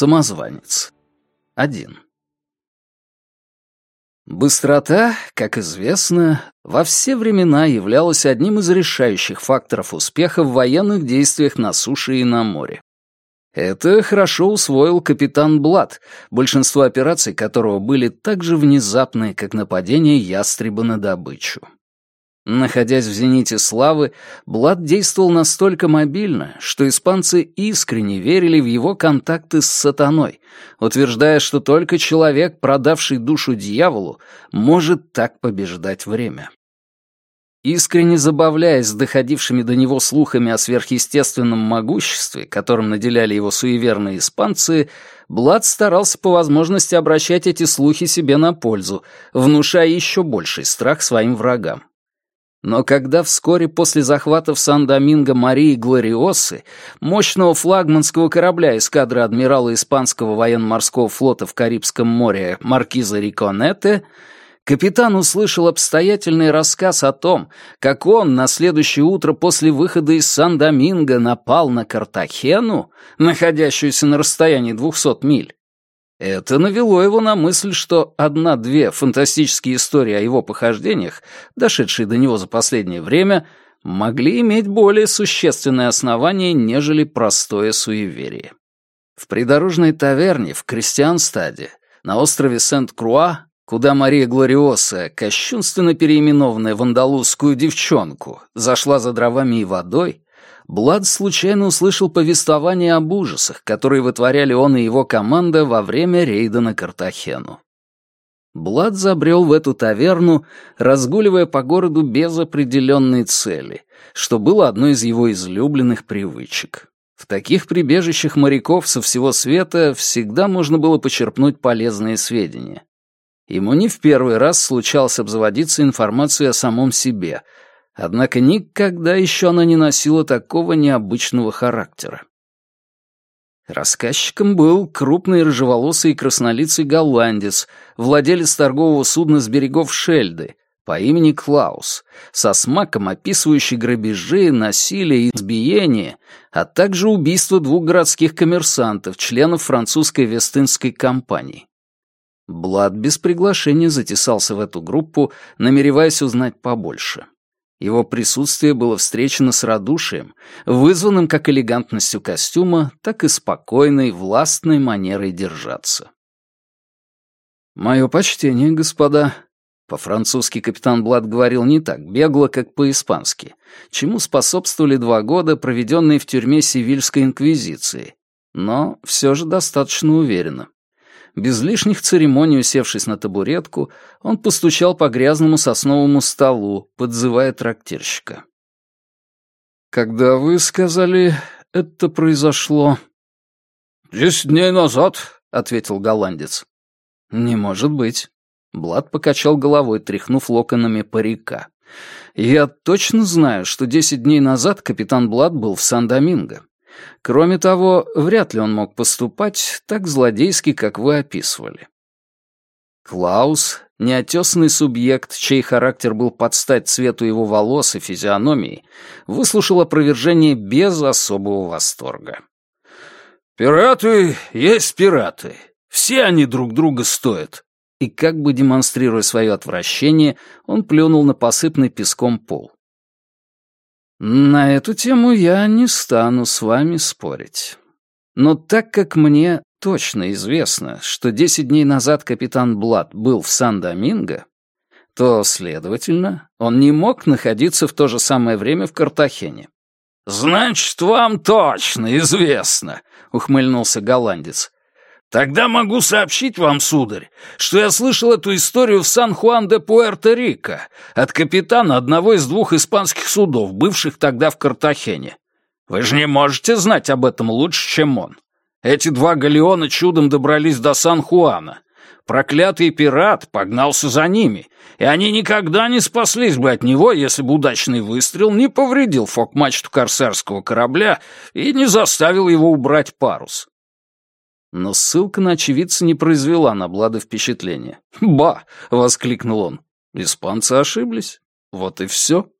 Самозванец. 1. Быстрота, как известно, во все времена являлась одним из решающих факторов успеха в военных действиях на суше и на море. Это хорошо усвоил капитан Блад, большинство операций которого были так же внезапны, как нападение ястреба на добычу. Находясь в зените славы, Блад действовал настолько мобильно, что испанцы искренне верили в его контакты с сатаной, утверждая, что только человек, продавший душу дьяволу, может так побеждать время. Искренне забавляясь с доходившими до него слухами о сверхъестественном могуществе, которым наделяли его суеверные испанцы, Блад старался по возможности обращать эти слухи себе на пользу, внушая еще больший страх своим врагам. Но когда вскоре после захвата в Сан-Доминго Марии Глориосы, мощного флагманского корабля эскадры адмирала Испанского военно-морского флота в Карибском море Маркиза Риконете, капитан услышал обстоятельный рассказ о том, как он на следующее утро после выхода из Сан-Доминго напал на Картахену, находящуюся на расстоянии 200 миль, это навело его на мысль, что одна-две фантастические истории о его похождениях, дошедшие до него за последнее время, могли иметь более существенное основание, нежели простое суеверие. В придорожной таверне в Кристианстаде, на острове Сент-Круа, куда Мария Глориоса, кощунственно переименованная в андалузскую девчонку, зашла за дровами и водой, Блад случайно услышал повествование об ужасах, которые вытворяли он и его команда во время рейда на Картахену. Блад забрел в эту таверну, разгуливая по городу без определенной цели, что было одной из его излюбленных привычек. В таких прибежищах моряков со всего света всегда можно было почерпнуть полезные сведения. Ему не в первый раз случалось обзаводиться информацией о самом себе — Однако никогда еще она не носила такого необычного характера. Рассказчиком был крупный рыжеволосый и краснолицый голландец, владелец торгового судна с берегов Шельды, по имени Клаус, со смаком описывающий грабежи, насилие и избиение, а также убийство двух городских коммерсантов, членов французской Вестынской компании. Блад без приглашения затесался в эту группу, намереваясь узнать побольше. Его присутствие было встречено с радушием, вызванным как элегантностью костюма, так и спокойной, властной манерой держаться. «Мое почтение, господа», по-французски капитан Блад говорил не так бегло, как по-испански, чему способствовали два года, проведенные в тюрьме Сивильской инквизиции, но все же достаточно уверенно. Без лишних церемоний усевшись на табуретку, он постучал по грязному сосновому столу, подзывая трактирщика. «Когда вы сказали, это произошло?» «Десять дней назад», — ответил голландец. «Не может быть». Блад покачал головой, тряхнув локонами парика. «Я точно знаю, что десять дней назад капитан Блад был в Сан-Доминго. Кроме того, вряд ли он мог поступать так злодейски, как вы описывали. Клаус, неотесанный субъект, чей характер был под стать цвету его волос и физиономии, выслушал опровержение без особого восторга. «Пираты есть пираты. Все они друг друга стоят». И как бы демонстрируя свое отвращение, он плюнул на посыпанный песком пол. На эту тему я не стану с вами спорить. Но так как мне точно известно, что десять дней назад капитан Блад был в Сан-Доминго, то, следовательно, он не мог находиться в то же самое время в Картахене. «Значит, вам точно известно», — ухмыльнулся голландец. «Тогда могу сообщить вам, сударь, что я слышал эту историю в Сан-Хуан-де-Пуэрто-Рико от капитана одного из двух испанских судов, бывших тогда в Картахене. Вы же не можете знать об этом лучше, чем он. Эти два галеона чудом добрались до Сан-Хуана. Проклятый пират погнался за ними, и они никогда не спаслись бы от него, если бы удачный выстрел не повредил фок-мачту корсарского корабля и не заставил его убрать парус. Но ссылка на очевидца не произвела на Блада впечатления. «Ба!» — воскликнул он. «Испанцы ошиблись. Вот и все».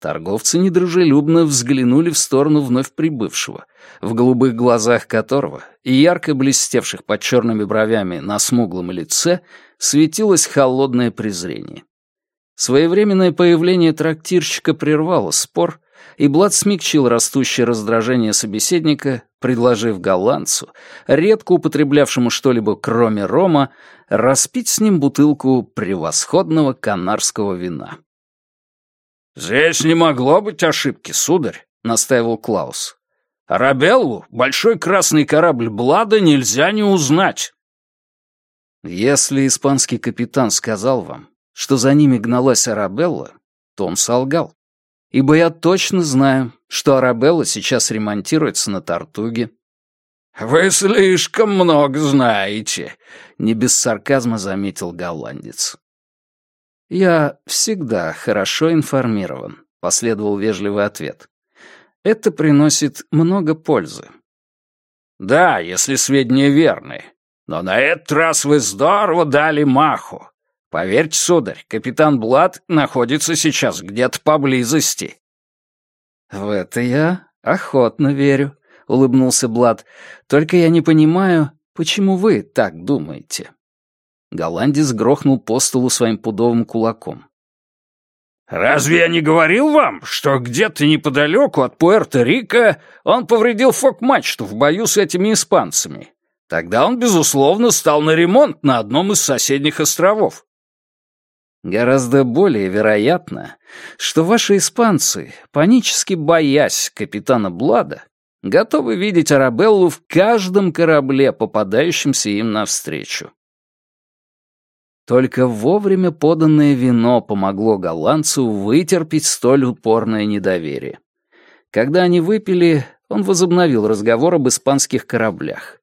Торговцы недружелюбно взглянули в сторону вновь прибывшего, в голубых глазах которого и ярко блестевших под черными бровями на смуглом лице светилось холодное презрение. Своевременное появление трактирщика прервало спор, и Блад смягчил растущее раздражение собеседника, предложив голландцу, редко употреблявшему что-либо кроме рома, распить с ним бутылку превосходного канарского вина. «Здесь не могло быть ошибки, сударь», — настаивал Клаус. «Арабеллу, большой красный корабль Блада, нельзя не узнать». «Если испанский капитан сказал вам, что за ними гналась Арабелла, то он солгал. Ибо я точно знаю, что Арабелла сейчас ремонтируется на Тартуге». «Вы слишком много знаете», — не без сарказма заметил голландец. «Я всегда хорошо информирован», — последовал вежливый ответ. «Это приносит много пользы». «Да, если сведения верны. Но на этот раз вы здорово дали маху. Поверьте, сударь, капитан Блад находится сейчас где-то поблизости». «В это я охотно верю», — улыбнулся Блад. «Только я не понимаю, почему вы так думаете». Голландец грохнул по столу своим пудовым кулаком. «Разве я не говорил вам, что где-то неподалеку от Пуэрто-Рико он повредил фок-мачту в бою с этими испанцами? Тогда он, безусловно, стал на ремонт на одном из соседних островов». «Гораздо более вероятно, что ваши испанцы, панически боясь капитана Блада, готовы видеть Арабеллу в каждом корабле, попадающемся им навстречу. Только вовремя поданное вино помогло голландцу вытерпеть столь упорное недоверие. Когда они выпили, он возобновил разговор об испанских кораблях.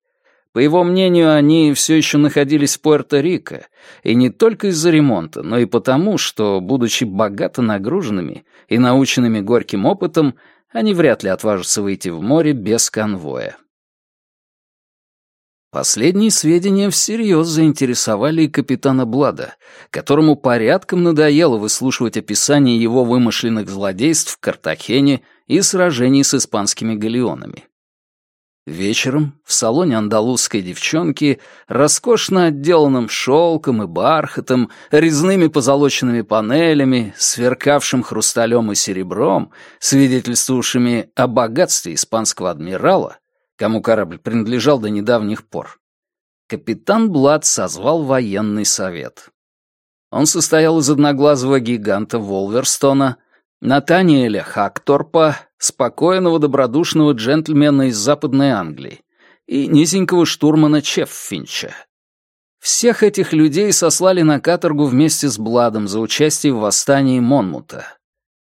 По его мнению, они все еще находились в Пуэрто-Рико, и не только из-за ремонта, но и потому, что, будучи богато нагруженными и наученными горьким опытом, они вряд ли отважатся выйти в море без конвоя. Последние сведения всерьез заинтересовали и капитана Блада, которому порядком надоело выслушивать описание его вымышленных злодейств в Картахене и сражений с испанскими галеонами. Вечером в салоне андалузской девчонки, роскошно отделанном шелком и бархатом, резными позолоченными панелями, сверкавшим хрусталем и серебром, свидетельствовавшими о богатстве испанского адмирала, кому корабль принадлежал до недавних пор, капитан Блад созвал военный совет. Он состоял из одноглазого гиганта Волверстона, Натаниэля Хакторпа, спокойного добродушного джентльмена из Западной Англии и низенького штурмана Чеффинча. Всех этих людей сослали на каторгу вместе с Бладом за участие в восстании Монмута.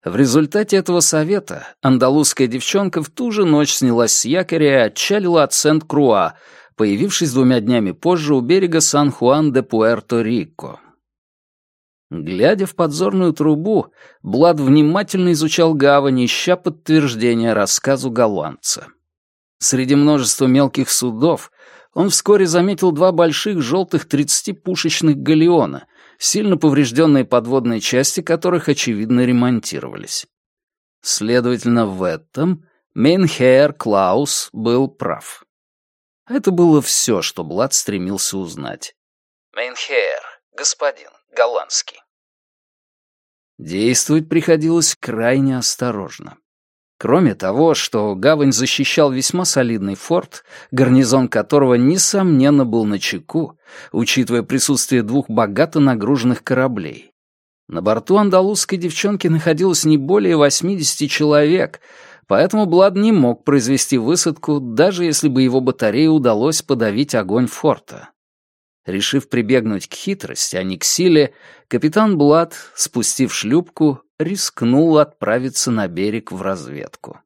В результате этого совета андалузская девчонка в ту же ночь снялась с якоря и отчалила от Сент-Круа, появившись двумя днями позже у берега Сан-Хуан-де-Пуэрто-Рико. Глядя в подзорную трубу, Блад внимательно изучал гавань, ища подтверждения рассказу голландца. Среди множества мелких судов он вскоре заметил два больших желтых 30-пушечных галеона, сильно поврежденные подводные части которых, очевидно, ремонтировались. Следовательно, в этом Мейнхейр Клаус был прав. Это было все, что Блад стремился узнать. Мейнхейр, господин, голландский. Действовать приходилось крайне осторожно. Кроме того, что гавань защищал весьма солидный форт, гарнизон которого, несомненно, был на чеку, учитывая присутствие двух богато нагруженных кораблей. На борту андалузской девчонки находилось не более 80 человек, поэтому Блад не мог произвести высадку, даже если бы его батарее удалось подавить огонь форта. Решив прибегнуть к хитрости, а не к силе, капитан Блад, спустив шлюпку, рискнул отправиться на берег в разведку.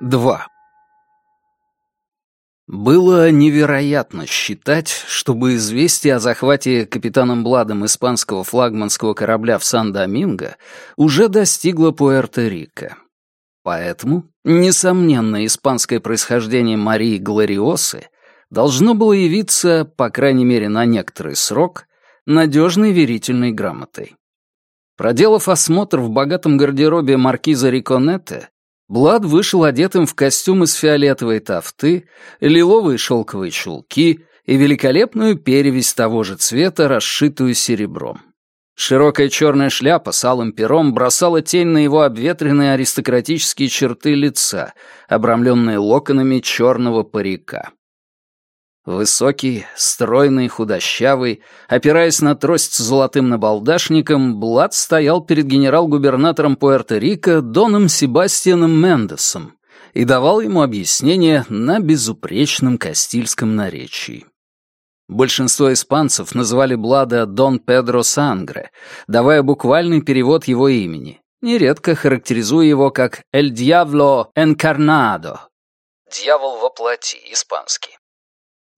2. Было невероятно считать, чтобы известие о захвате капитаном Бладом испанского флагманского корабля в Сан-Доминго уже достигло Пуэрто-Рико. Поэтому, несомненно, испанское происхождение Марии Глориосы должно было явиться, по крайней мере на некоторый срок, надежной верительной грамотой. Проделав осмотр в богатом гардеробе маркиза Риконетте, Блад вышел одетым в костюм из фиолетовой тафты, лиловые шелковые чулки и великолепную перевязь того же цвета, расшитую серебром. Широкая черная шляпа с алым пером бросала тень на его обветренные аристократические черты лица, обрамленные локонами черного парика. Высокий, стройный, худощавый, опираясь на трость с золотым набалдашником, Блад стоял перед генерал-губернатором Пуэрто-Рико Доном Себастьяном Мендесом и давал ему объяснение на безупречном кастильском наречии. Большинство испанцев называли Блада Дон Педро Сангре, давая буквальный перевод его имени, нередко характеризуя его как «El Diablo Encarnado» — «Дьявол во плоти» испанский.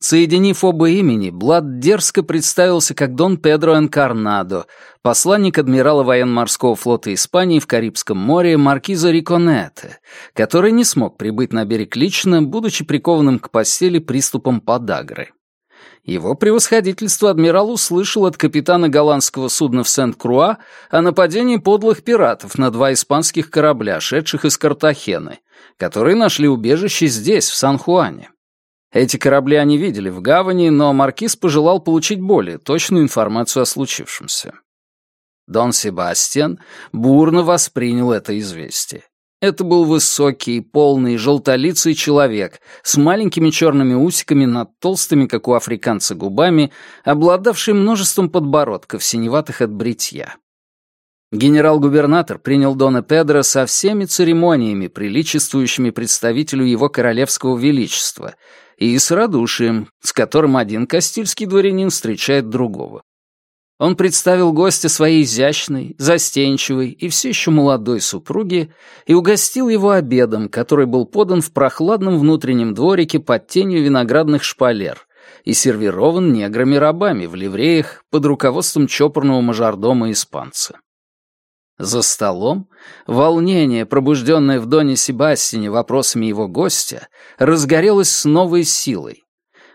Соединив оба имени, Блад дерзко представился как Дон Педро Энкарнадо, посланник адмирала военно-морского флота Испании в Карибском море маркиза Риконете, который не смог прибыть на берег лично, будучи прикованным к постели приступом подагры. Его превосходительство адмирал услышал от капитана голландского судна в Сент-Круа о нападении подлых пиратов на два испанских корабля, шедших из Картахены, которые нашли убежище здесь, в Сан-Хуане. Эти корабли они видели в гавани, но маркиз пожелал получить более точную информацию о случившемся. Дон Себастьян бурно воспринял это известие. Это был высокий, полный, желтолицый человек с маленькими черными усиками над толстыми, как у африканца, губами, обладавший множеством подбородков, синеватых от бритья. Генерал-губернатор принял Дона Педро со всеми церемониями, приличествующими представителю его королевского величества, и с радушием, с которым один кастильский дворянин встречает другого. Он представил гостя своей изящной, застенчивой и все еще молодой супруге и угостил его обедом, который был подан в прохладном внутреннем дворике под тенью виноградных шпалер и сервирован неграми-рабами в ливреях под руководством чопорного мажордома-испанца. За столом волнение, пробужденное в Доне Себастине вопросами его гостя, разгорелось с новой силой.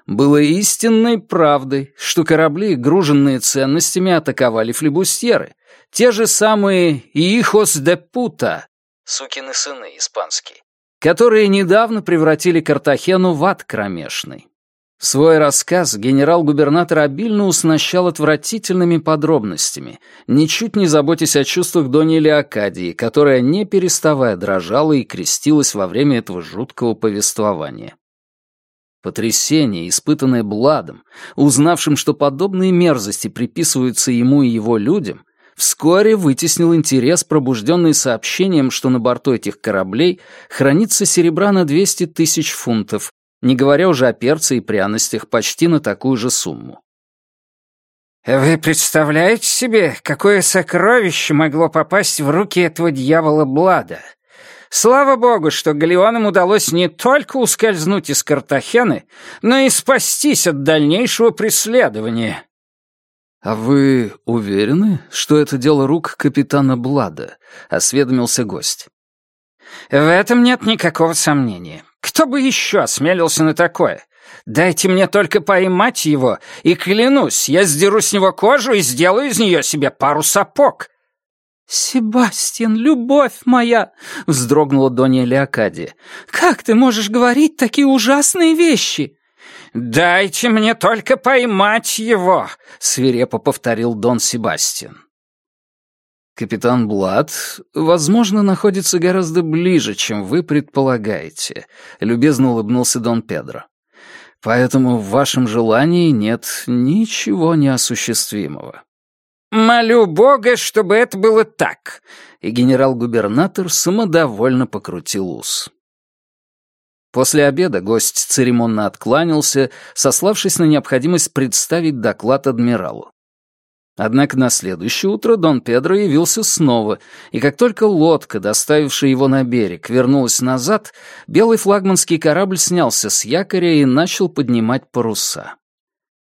Было истинной правдой, что корабли, груженные ценностями, атаковали флебустьеры, те же самые «Ихос де Пута» — «сукины сыны» испанские, которые недавно превратили Картахену в ад кромешный. Свой рассказ генерал-губернатор обильно уснащал отвратительными подробностями, ничуть не заботясь о чувствах Дони Леокадии, которая, не переставая, дрожала и крестилась во время этого жуткого повествования. Потрясение, испытанное Бладом, узнавшим, что подобные мерзости приписываются ему и его людям, вскоре вытеснил интерес, пробужденный сообщением, что на борту этих кораблей хранится серебра на 200 тысяч фунтов, не говоря уже о перце и пряностях почти на такую же сумму. «Вы представляете себе, какое сокровище могло попасть в руки этого дьявола Блада? Слава богу, что галеонам удалось не только ускользнуть из Картахены, но и спастись от дальнейшего преследования». «А вы уверены, что это дело рук капитана Блада?» — осведомился гость. «В этом нет никакого сомнения. Кто бы еще осмелился на такое? Дайте мне только поймать его, и клянусь, я сдеру с него кожу и сделаю из нее себе пару сапог». «Себастьян, любовь моя!» — вздрогнула Донья Леокадия. «Как ты можешь говорить такие ужасные вещи?» «Дайте мне только поймать его!» — свирепо повторил Дон Себастьян. «Капитан Блад, возможно, находится гораздо ближе, чем вы предполагаете», — любезно улыбнулся Дон Педро. «Поэтому в вашем желании нет ничего неосуществимого». «Молю Бога, чтобы это было так», — и генерал-губернатор самодовольно покрутил ус. После обеда гость церемонно откланялся, сославшись на необходимость представить доклад адмиралу. Однако на следующее утро Дон Педро явился снова, и как только лодка, доставившая его на берег, вернулась назад, белый флагманский корабль снялся с якоря и начал поднимать паруса.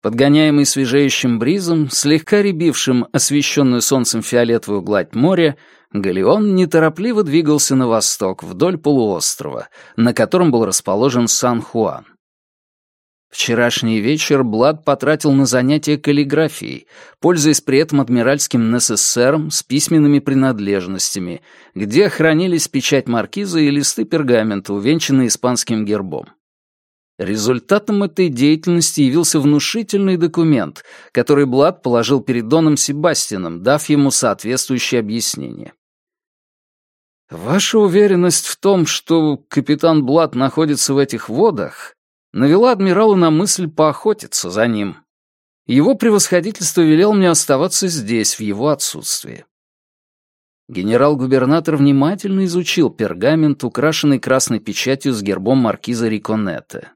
Подгоняемый свежеющим бризом, слегка рябившим освещенную солнцем фиолетовую гладь моря, галеон неторопливо двигался на восток, вдоль полуострова, на котором был расположен Сан-Хуан. Вчерашний вечер Блад потратил на занятия каллиграфией, пользуясь при этом адмиральским НССРом с письменными принадлежностями, где хранились печать маркиза и листы пергамента, увенчанные испанским гербом. Результатом этой деятельности явился внушительный документ, который Блад положил перед Доном Себастином, дав ему соответствующее объяснение. «Ваша уверенность в том, что капитан Блад находится в этих водах, навела адмирала на мысль поохотиться за ним. Его превосходительство велел мне оставаться здесь в его отсутствие. Генерал-губернатор внимательно изучил пергамент, украшенный красной печатью с гербом маркиза Риконетте.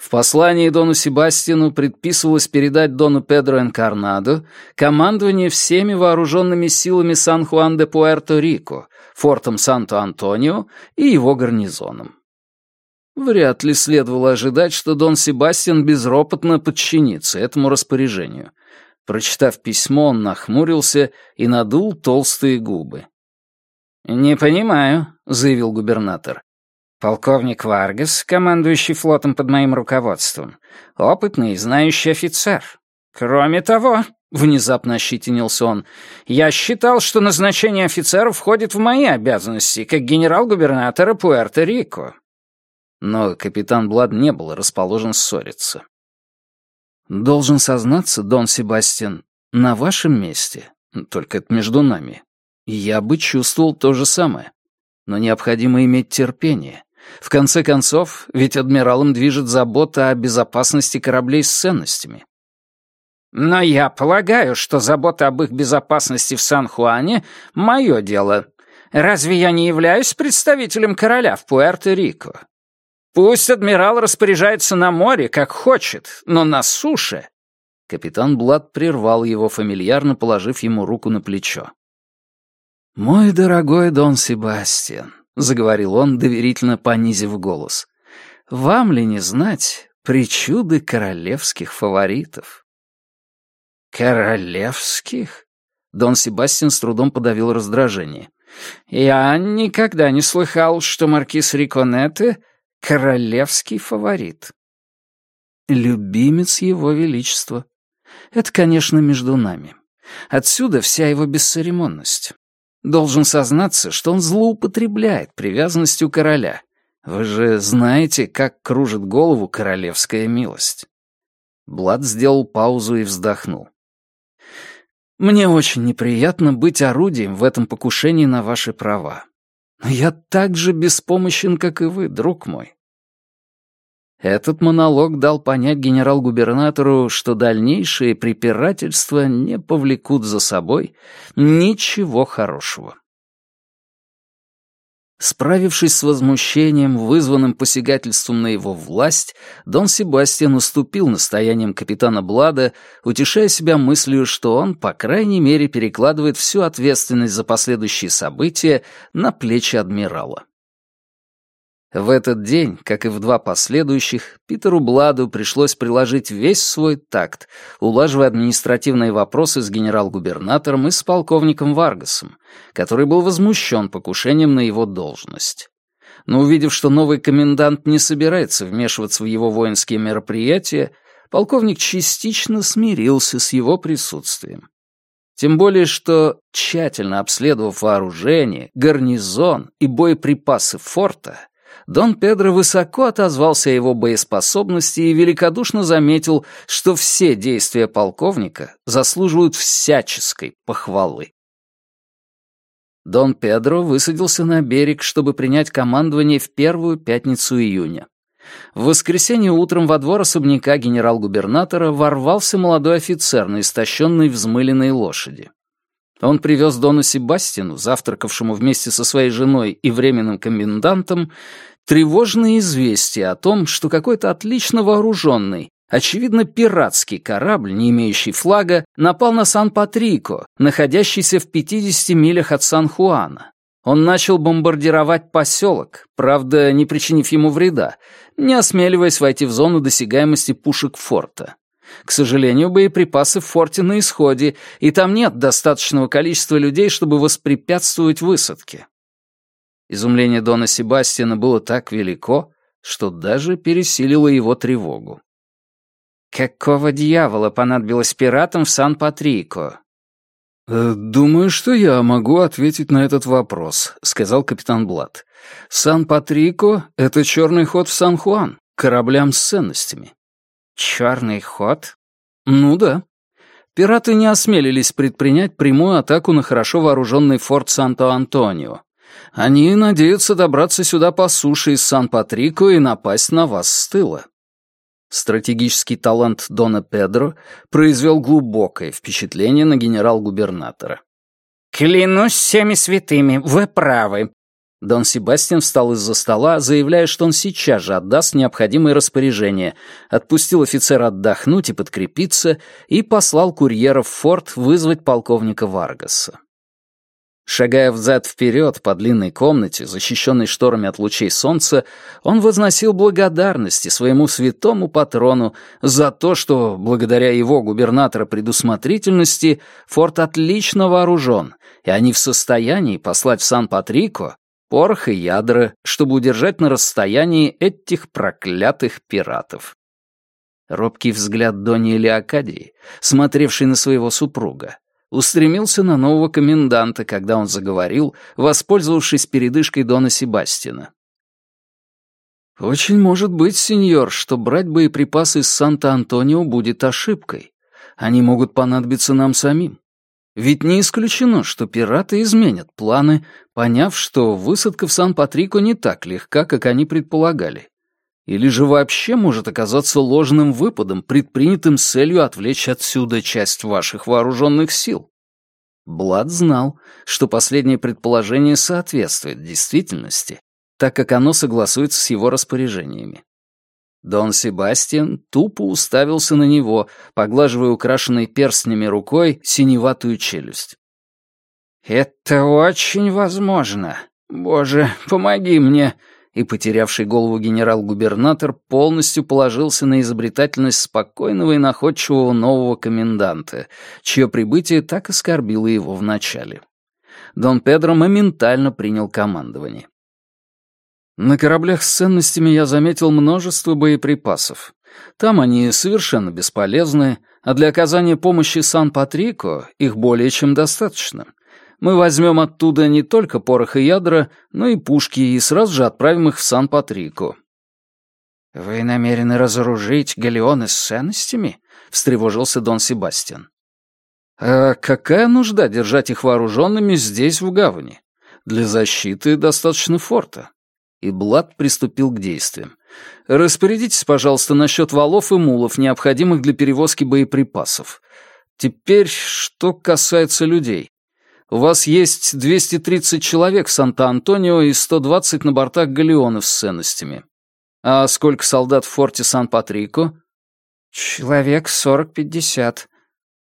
В послании Дону Себастину предписывалось передать Дону Педро Энкарнадо командование всеми вооруженными силами Сан-Хуан-де-Пуэрто-Рико, фортом Санто-Антонио и его гарнизоном. Вряд ли следовало ожидать, что Дон Себастьян безропотно подчинится этому распоряжению. Прочитав письмо, он нахмурился и надул толстые губы. «Не понимаю», — заявил губернатор. «Полковник Варгас, командующий флотом под моим руководством, опытный и знающий офицер. Кроме того, — внезапно ощетинился он, — я считал, что назначение офицеров входит в мои обязанности, как генерал-губернатора Пуэрто-Рико но капитан Блад не был расположен ссориться. «Должен сознаться, Дон Себастьян, на вашем месте, только это между нами, я бы чувствовал то же самое. Но необходимо иметь терпение. В конце концов, ведь адмиралом движет забота о безопасности кораблей с ценностями. Но я полагаю, что забота об их безопасности в Сан-Хуане — мое дело. Разве я не являюсь представителем короля в Пуэрто-Рико? Пусть адмирал распоряжается на море, как хочет, но на суше...» Капитан Блад прервал его, фамильярно положив ему руку на плечо. «Мой дорогой Дон Себастьян», — заговорил он, доверительно понизив голос, — «вам ли не знать причуды королевских фаворитов?» «Королевских?» Дон Себастьян с трудом подавил раздражение. «Я никогда не слыхал, что маркиз Риконетте Королевский фаворит. Любимец его величества. Это, конечно, между нами. Отсюда вся его бесцеремонность. Должен сознаться, что он злоупотребляет привязанностью короля. Вы же знаете, как кружит голову королевская милость. Блад сделал паузу и вздохнул. «Мне очень неприятно быть орудием в этом покушении на ваши права. Но я так же беспомощен, как и вы, друг мой. Этот монолог дал понять генерал-губернатору, что дальнейшие препирательства не повлекут за собой ничего хорошего. Справившись с возмущением, вызванным посягательством на его власть, Дон Себастьян уступил настояниям капитана Блада, утешая себя мыслью, что он, по крайней мере, перекладывает всю ответственность за последующие события на плечи адмирала. В этот день, как и в два последующих, Питеру Бладу пришлось приложить весь свой такт, улаживая административные вопросы с генерал-губернатором и с полковником Варгасом, который был возмущен покушением на его должность. Но увидев, что новый комендант не собирается вмешиваться в его воинские мероприятия, полковник частично смирился с его присутствием. Тем более, что, тщательно обследовав вооружение, гарнизон и боеприпасы форта, Дон Педро высоко отозвался о его боеспособности и великодушно заметил, что все действия полковника заслуживают всяческой похвалы. Дон Педро высадился на берег, чтобы принять командование в первую пятницу июня. В воскресенье утром во двор особняка генерал-губернатора ворвался молодой офицер на истощенной взмыленной лошади. Он привез Дону Себастину, завтракавшему вместе со своей женой и временным комендантом, тревожное известие о том, что какой-то отлично вооруженный, очевидно пиратский корабль, не имеющий флага, напал на Сан-Патрико, находящийся в 50 милях от Сан-Хуана. Он начал бомбардировать поселок, правда, не причинив ему вреда, не осмеливаясь войти в зону досягаемости пушек форта. К сожалению, боеприпасы в форте на исходе, и там нет достаточного количества людей, чтобы воспрепятствовать высадке. Изумление Дона Себастьяна было так велико, что даже пересилило его тревогу. Какого дьявола понадобилось пиратам в Сан-Патрико? «Э, «Думаю, что я могу ответить на этот вопрос», — сказал капитан Блад. «Сан-Патрико — это черный ход в Сан-Хуан, кораблям с ценностями». «Черный ход?» «Ну да. Пираты не осмелились предпринять прямую атаку на хорошо вооруженный форт Санто-Антонио. Они надеются добраться сюда по суше из Сан-Патрико и напасть на вас с тыла. Стратегический талант Дона Педро произвел глубокое впечатление на генерал-губернатора. «Клянусь всеми святыми, вы правы». Дон Себастьян встал из-за стола, заявляя, что он сейчас же отдаст необходимые распоряжения, отпустил офицера отдохнуть и подкрепиться и послал курьера в форт вызвать полковника Варгаса. Шагая взад-вперед по длинной комнате, защищенной шторами от лучей солнца, он возносил благодарности своему святому патрону за то, что, благодаря его губернатора предусмотрительности, форт отлично вооружен, и они в состоянии послать в Сан-Патрико порох и ядра, чтобы удержать на расстоянии этих проклятых пиратов. Робкий взгляд Дони Леокадии, смотревший на своего супруга, устремился на нового коменданта, когда он заговорил, воспользовавшись передышкой Дона Себастина. «Очень может быть, сеньор, что брать боеприпасы из Санта-Антонио будет ошибкой. Они могут понадобиться нам самим. Ведь не исключено, что пираты изменят планы, поняв, что высадка в Сан-Патрико не так легка, как они предполагали или же вообще может оказаться ложным выпадом, предпринятым с целью отвлечь отсюда часть ваших вооруженных сил. Блад знал, что последнее предположение соответствует действительности, так как оно согласуется с его распоряжениями. Дон Себастьян тупо уставился на него, поглаживая украшенной перстнями рукой синеватую челюсть. «Это очень возможно. Боже, помоги мне!» И потерявший голову генерал-губернатор полностью положился на изобретательность спокойного и находчивого нового коменданта, чье прибытие так оскорбило его вначале. Дон Педро моментально принял командование. На кораблях с ценностями я заметил множество боеприпасов. Там они совершенно бесполезны, а для оказания помощи Сан-Патрико их более чем достаточно — мы возьмем оттуда не только порох и ядра, но и пушки, и сразу же отправим их в Сан-Патрико». «Вы намерены разоружить галеоны с ценностями?» — встревожился Дон Себастьян. «А какая нужда держать их вооруженными здесь, в гавани? Для защиты достаточно форта». И Блад приступил к действиям. «Распорядитесь, пожалуйста, насчет валов и мулов, необходимых для перевозки боеприпасов. Теперь, что касается людей. У вас есть 230 человек в Санта-Антонио и 120 на бортах галеонов с ценностями. А сколько солдат в форте Сан-Патрико? Человек 40-50.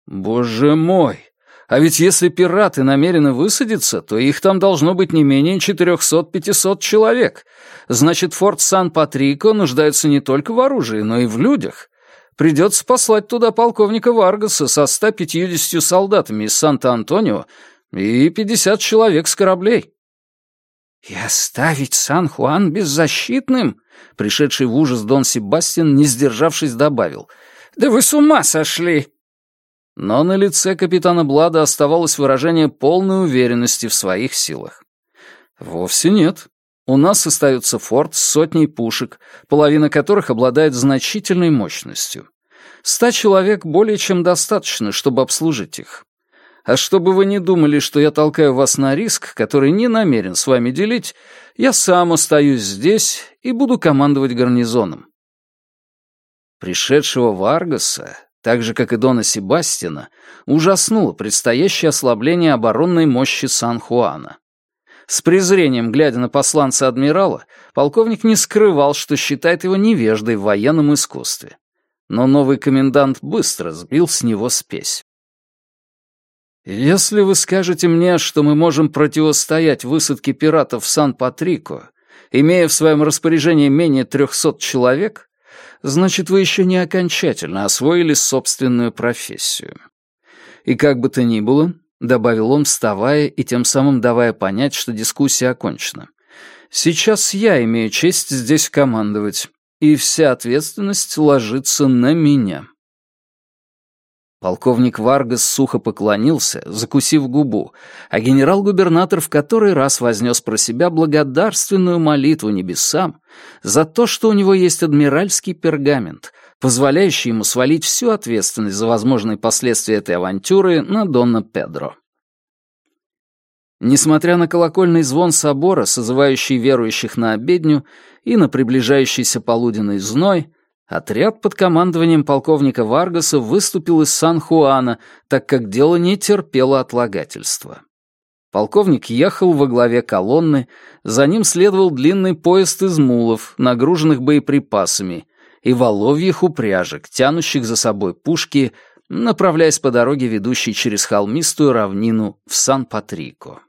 Боже мой! А ведь если пираты намерены высадиться, то их там должно быть не менее 400-500 человек. Значит, форт Сан-Патрико нуждается не только в оружии, но и в людях. Придется послать туда полковника Варгаса со 150 солдатами из Санта-Антонио и пятьдесят человек с кораблей». «И оставить Сан-Хуан беззащитным?» Пришедший в ужас Дон Себастьян, не сдержавшись, добавил. «Да вы с ума сошли!» Но на лице капитана Блада оставалось выражение полной уверенности в своих силах. «Вовсе нет. У нас остается форт с сотней пушек, половина которых обладает значительной мощностью. Ста человек более чем достаточно, чтобы обслужить их. А чтобы вы не думали, что я толкаю вас на риск, который не намерен с вами делить, я сам остаюсь здесь и буду командовать гарнизоном». Пришедшего Варгаса, так же, как и Дона Себастина, ужаснуло предстоящее ослабление оборонной мощи Сан-Хуана. С презрением глядя на посланца адмирала, полковник не скрывал, что считает его невеждой в военном искусстве. Но новый комендант быстро сбил с него спесь. «Если вы скажете мне, что мы можем противостоять высадке пиратов в Сан-Патрико, имея в своем распоряжении менее трехсот человек, значит, вы еще не окончательно освоили собственную профессию. И как бы то ни было, — добавил он, вставая и тем самым давая понять, что дискуссия окончена, — сейчас я имею честь здесь командовать, и вся ответственность ложится на меня». Полковник Варгас сухо поклонился, закусив губу, а генерал-губернатор в который раз вознес про себя благодарственную молитву небесам за то, что у него есть адмиральский пергамент, позволяющий ему свалить всю ответственность за возможные последствия этой авантюры на Донна Педро. Несмотря на колокольный звон собора, созывающий верующих на обедню, и на приближающийся полуденный зной, Отряд под командованием полковника Варгаса выступил из Сан-Хуана, так как дело не терпело отлагательства. Полковник ехал во главе колонны, за ним следовал длинный поезд из мулов, нагруженных боеприпасами, и воловьих упряжек, тянущих за собой пушки, направляясь по дороге, ведущей через холмистую равнину в Сан-Патрико.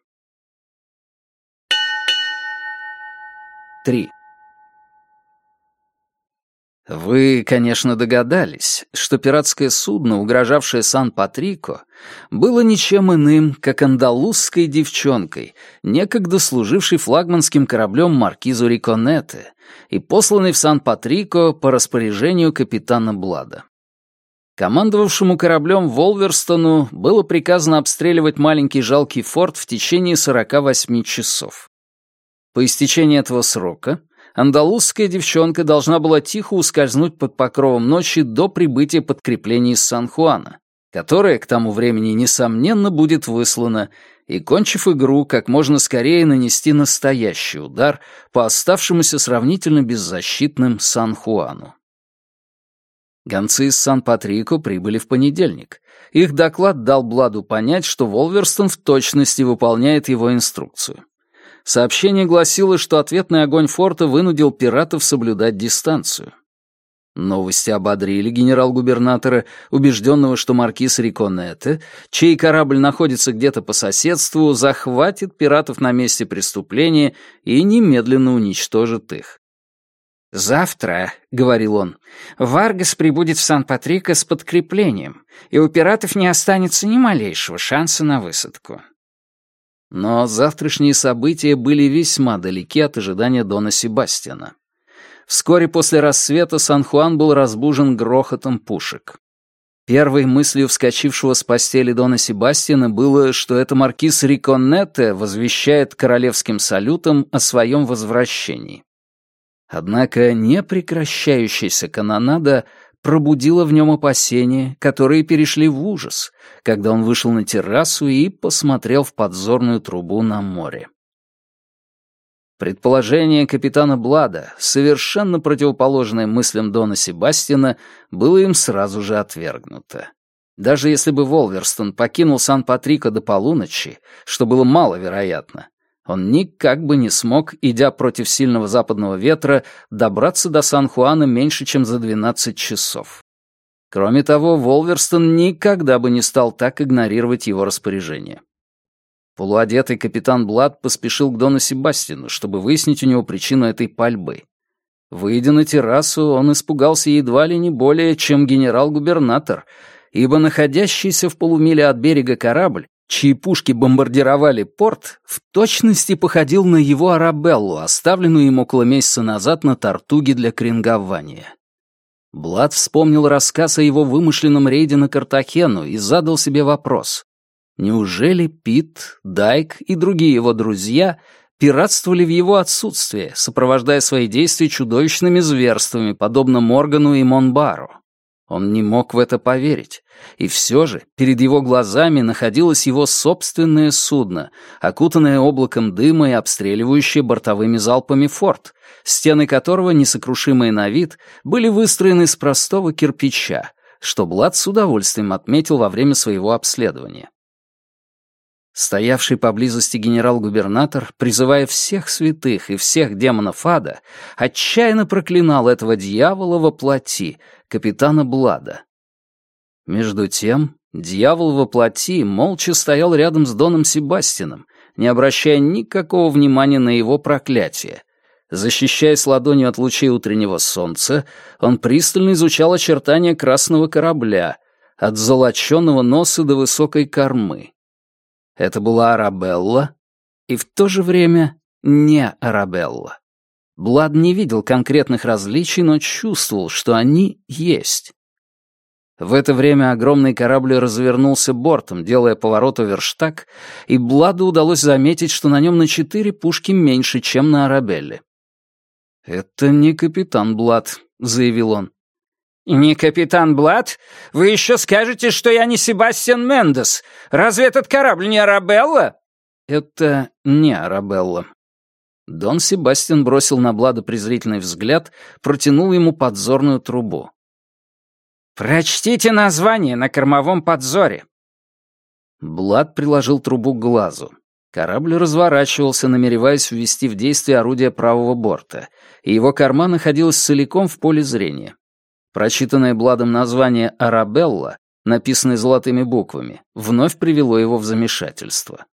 3. Вы, конечно, догадались, что пиратское судно, угрожавшее Сан-Патрико, было ничем иным, как андалузской девчонкой, некогда служившей флагманским кораблем маркизу Риконете и посланной в Сан-Патрико по распоряжению капитана Блада. Командовавшему кораблем Волверстону было приказано обстреливать маленький жалкий форт в течение 48 часов. По истечении этого срока андалузская девчонка должна была тихо ускользнуть под покровом ночи до прибытия подкреплений из Сан-Хуана, которое к тому времени, несомненно, будет выслано, и, кончив игру, как можно скорее нанести настоящий удар по оставшемуся сравнительно беззащитным Сан-Хуану. Гонцы из Сан-Патрико прибыли в понедельник. Их доклад дал Бладу понять, что Волверстон в точности выполняет его инструкцию. Сообщение гласило, что ответный огонь форта вынудил пиратов соблюдать дистанцию. Новости ободрили генерал-губернатора, убежденного, что маркиз Риконете, чей корабль находится где-то по соседству, захватит пиратов на месте преступления и немедленно уничтожит их. «Завтра», — говорил он, — «Варгас прибудет в Сан-Патрико с подкреплением, и у пиратов не останется ни малейшего шанса на высадку. Но завтрашние события были весьма далеки от ожидания Дона Себастьяна. Вскоре после рассвета Сан-Хуан был разбужен грохотом пушек. Первой мыслью вскочившего с постели Дона Себастьяна было, что это маркиз Риконнетте возвещает королевским салютом о своем возвращении. Однако непрекращающаяся канонада пробудило в нем опасения, которые перешли в ужас, когда он вышел на террасу и посмотрел в подзорную трубу на море. Предположение капитана Блада, совершенно противоположное мыслям Дона Себастьяна, было им сразу же отвергнуто. Даже если бы Волверстон покинул Сан-Патрико до полуночи, что было маловероятно, он никак бы не смог, идя против сильного западного ветра, добраться до Сан-Хуана меньше, чем за 12 часов. Кроме того, Волверстон никогда бы не стал так игнорировать его распоряжение. Полуодетый капитан Блад поспешил к Дону Себастину, чтобы выяснить у него причину этой пальбы. Выйдя на террасу, он испугался едва ли не более, чем генерал-губернатор, ибо находящийся в полумиле от берега корабль чьи пушки бомбардировали порт, в точности походил на его Арабеллу, оставленную им около месяца назад на Тартуге для крингования. Блад вспомнил рассказ о его вымышленном рейде на Картахену и задал себе вопрос. Неужели Пит, Дайк и другие его друзья пиратствовали в его отсутствие, сопровождая свои действия чудовищными зверствами, подобно Моргану и Монбару? Он не мог в это поверить. И все же перед его глазами находилось его собственное судно, окутанное облаком дыма и обстреливающее бортовыми залпами форт, стены которого, несокрушимые на вид, были выстроены из простого кирпича, что Блад с удовольствием отметил во время своего обследования. Стоявший поблизости генерал-губернатор, призывая всех святых и всех демонов ада, отчаянно проклинал этого дьявола во плоти, капитана Блада. Между тем, дьявол во плоти молча стоял рядом с Доном Себастином, не обращая никакого внимания на его проклятие. Защищаясь ладонью от лучей утреннего солнца, он пристально изучал очертания красного корабля, от золоченого носа до высокой кормы. Это была Арабелла и в то же время не Арабелла. Блад не видел конкретных различий, но чувствовал, что они есть. В это время огромный корабль развернулся бортом, делая поворот оверштаг, и Бладу удалось заметить, что на нем на четыре пушки меньше, чем на Арабелле. «Это не капитан Блад», — заявил он. «Не капитан Блад? Вы еще скажете, что я не Себастьян Мендес. Разве этот корабль не Арабелла?» «Это не Арабелла». Дон Себастьян бросил на Блада презрительный взгляд, протянул ему подзорную трубу. «Прочтите название на кормовом подзоре». Блад приложил трубу к глазу. Корабль разворачивался, намереваясь ввести в действие орудие правого борта, и его корма находилась целиком в поле зрения. Прочитанное Бладом название «Арабелла», написанное золотыми буквами, вновь привело его в замешательство.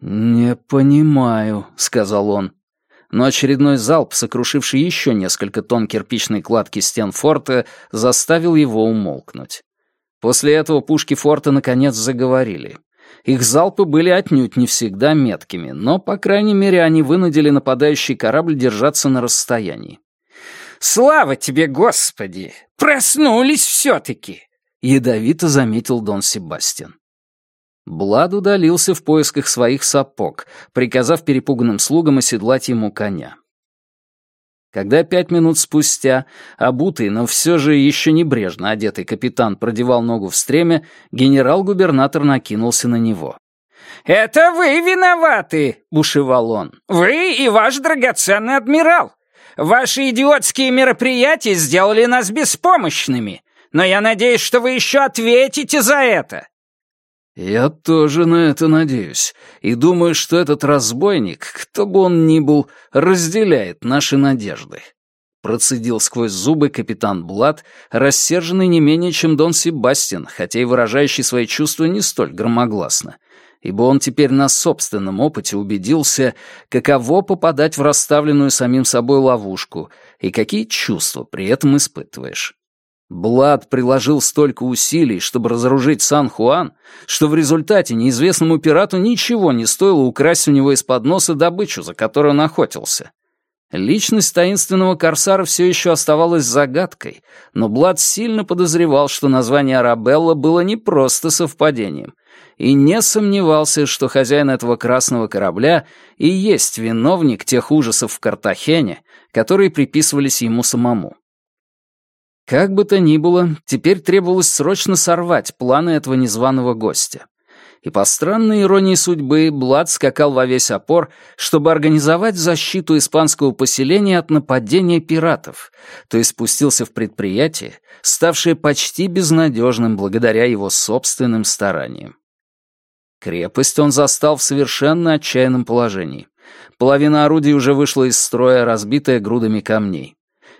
«Не понимаю», — сказал он но очередной залп, сокрушивший еще несколько тонн кирпичной кладки стен форта, заставил его умолкнуть. После этого пушки форта наконец заговорили. Их залпы были отнюдь не всегда меткими, но, по крайней мере, они вынудили нападающий корабль держаться на расстоянии. «Слава тебе, Господи! Проснулись все-таки!» — ядовито заметил Дон Себастьян. Блад удалился в поисках своих сапог, приказав перепуганным слугам оседлать ему коня. Когда пять минут спустя, обутый, но все же еще небрежно одетый капитан продевал ногу в стремя, генерал-губернатор накинулся на него. «Это вы виноваты!» — бушевал он. «Вы и ваш драгоценный адмирал! Ваши идиотские мероприятия сделали нас беспомощными, но я надеюсь, что вы еще ответите за это!» «Я тоже на это надеюсь, и думаю, что этот разбойник, кто бы он ни был, разделяет наши надежды». Процедил сквозь зубы капитан Блад, рассерженный не менее, чем Дон Себастьян, хотя и выражающий свои чувства не столь громогласно, ибо он теперь на собственном опыте убедился, каково попадать в расставленную самим собой ловушку и какие чувства при этом испытываешь. Блад приложил столько усилий, чтобы разоружить Сан-Хуан, что в результате неизвестному пирату ничего не стоило украсть у него из-под носа добычу, за которую он охотился. Личность таинственного корсара все еще оставалась загадкой, но Блад сильно подозревал, что название Арабелла было не просто совпадением, и не сомневался, что хозяин этого красного корабля и есть виновник тех ужасов в Картахене, которые приписывались ему самому. Как бы то ни было, теперь требовалось срочно сорвать планы этого незваного гостя. И по странной иронии судьбы Блад скакал во весь опор, чтобы организовать защиту испанского поселения от нападения пиратов, то есть спустился в предприятие, ставшее почти безнадежным благодаря его собственным стараниям. Крепость он застал в совершенно отчаянном положении. Половина орудий уже вышла из строя, разбитая грудами камней.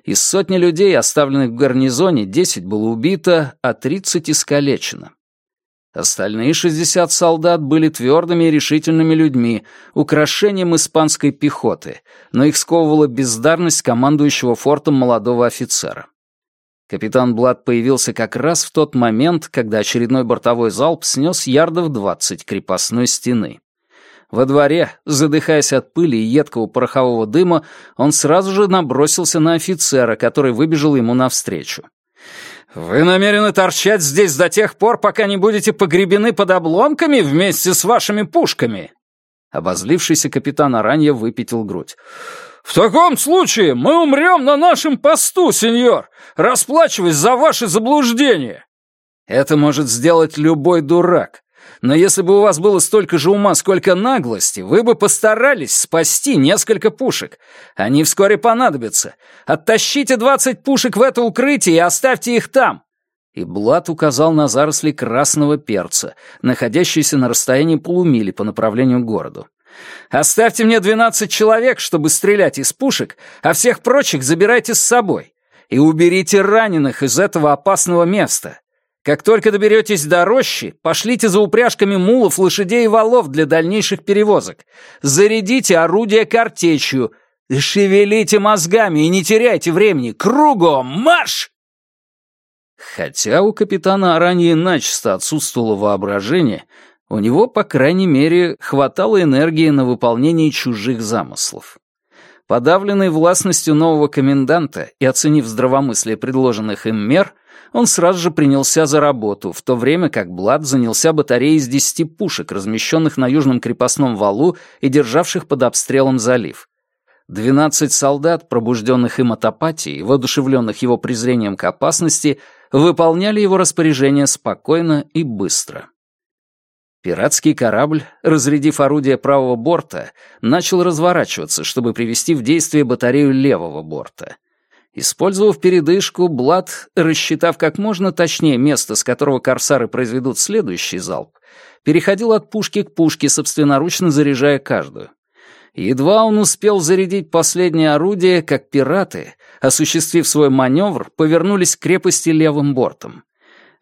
Из сотни людей, оставленных в гарнизоне, 10 было убито, а 30 искалечено. Остальные 60 солдат были твердыми и решительными людьми, украшением испанской пехоты, но их сковывала бездарность командующего фортом молодого офицера. Капитан Блад появился как раз в тот момент, когда очередной бортовой залп снес ярдов 20 крепостной стены. Во дворе, задыхаясь от пыли и едкого порохового дыма, он сразу же набросился на офицера, который выбежал ему навстречу. «Вы намерены торчать здесь до тех пор, пока не будете погребены под обломками вместе с вашими пушками?» Обозлившийся капитан Аранья выпятил грудь. «В таком случае мы умрем на нашем посту, сеньор, расплачиваясь за ваши заблуждения!» «Это может сделать любой дурак но если бы у вас было столько же ума, сколько наглости, вы бы постарались спасти несколько пушек. Они вскоре понадобятся. Оттащите двадцать пушек в это укрытие и оставьте их там». И Блад указал на заросли красного перца, находящиеся на расстоянии полумили по направлению к городу. «Оставьте мне двенадцать человек, чтобы стрелять из пушек, а всех прочих забирайте с собой. И уберите раненых из этого опасного места. Как только доберетесь до рощи, пошлите за упряжками мулов, лошадей и валов для дальнейших перевозок. Зарядите орудие картечью. Шевелите мозгами и не теряйте времени. Кругом марш!» Хотя у капитана Араньи начисто отсутствовало воображение, у него, по крайней мере, хватало энергии на выполнение чужих замыслов. Подавленный властностью нового коменданта и оценив здравомыслие предложенных им мер, он сразу же принялся за работу, в то время как Блад занялся батареей из десяти пушек, размещенных на южном крепостном валу и державших под обстрелом залив. Двенадцать солдат, пробужденных им от апатии и воодушевленных его презрением к опасности, выполняли его распоряжения спокойно и быстро. Пиратский корабль, разрядив орудие правого борта, начал разворачиваться, чтобы привести в действие батарею левого борта. Использовав передышку, Блад, рассчитав как можно точнее место, с которого корсары произведут следующий залп, переходил от пушки к пушке, собственноручно заряжая каждую. Едва он успел зарядить последнее орудие, как пираты, осуществив свой маневр, повернулись к крепости левым бортом.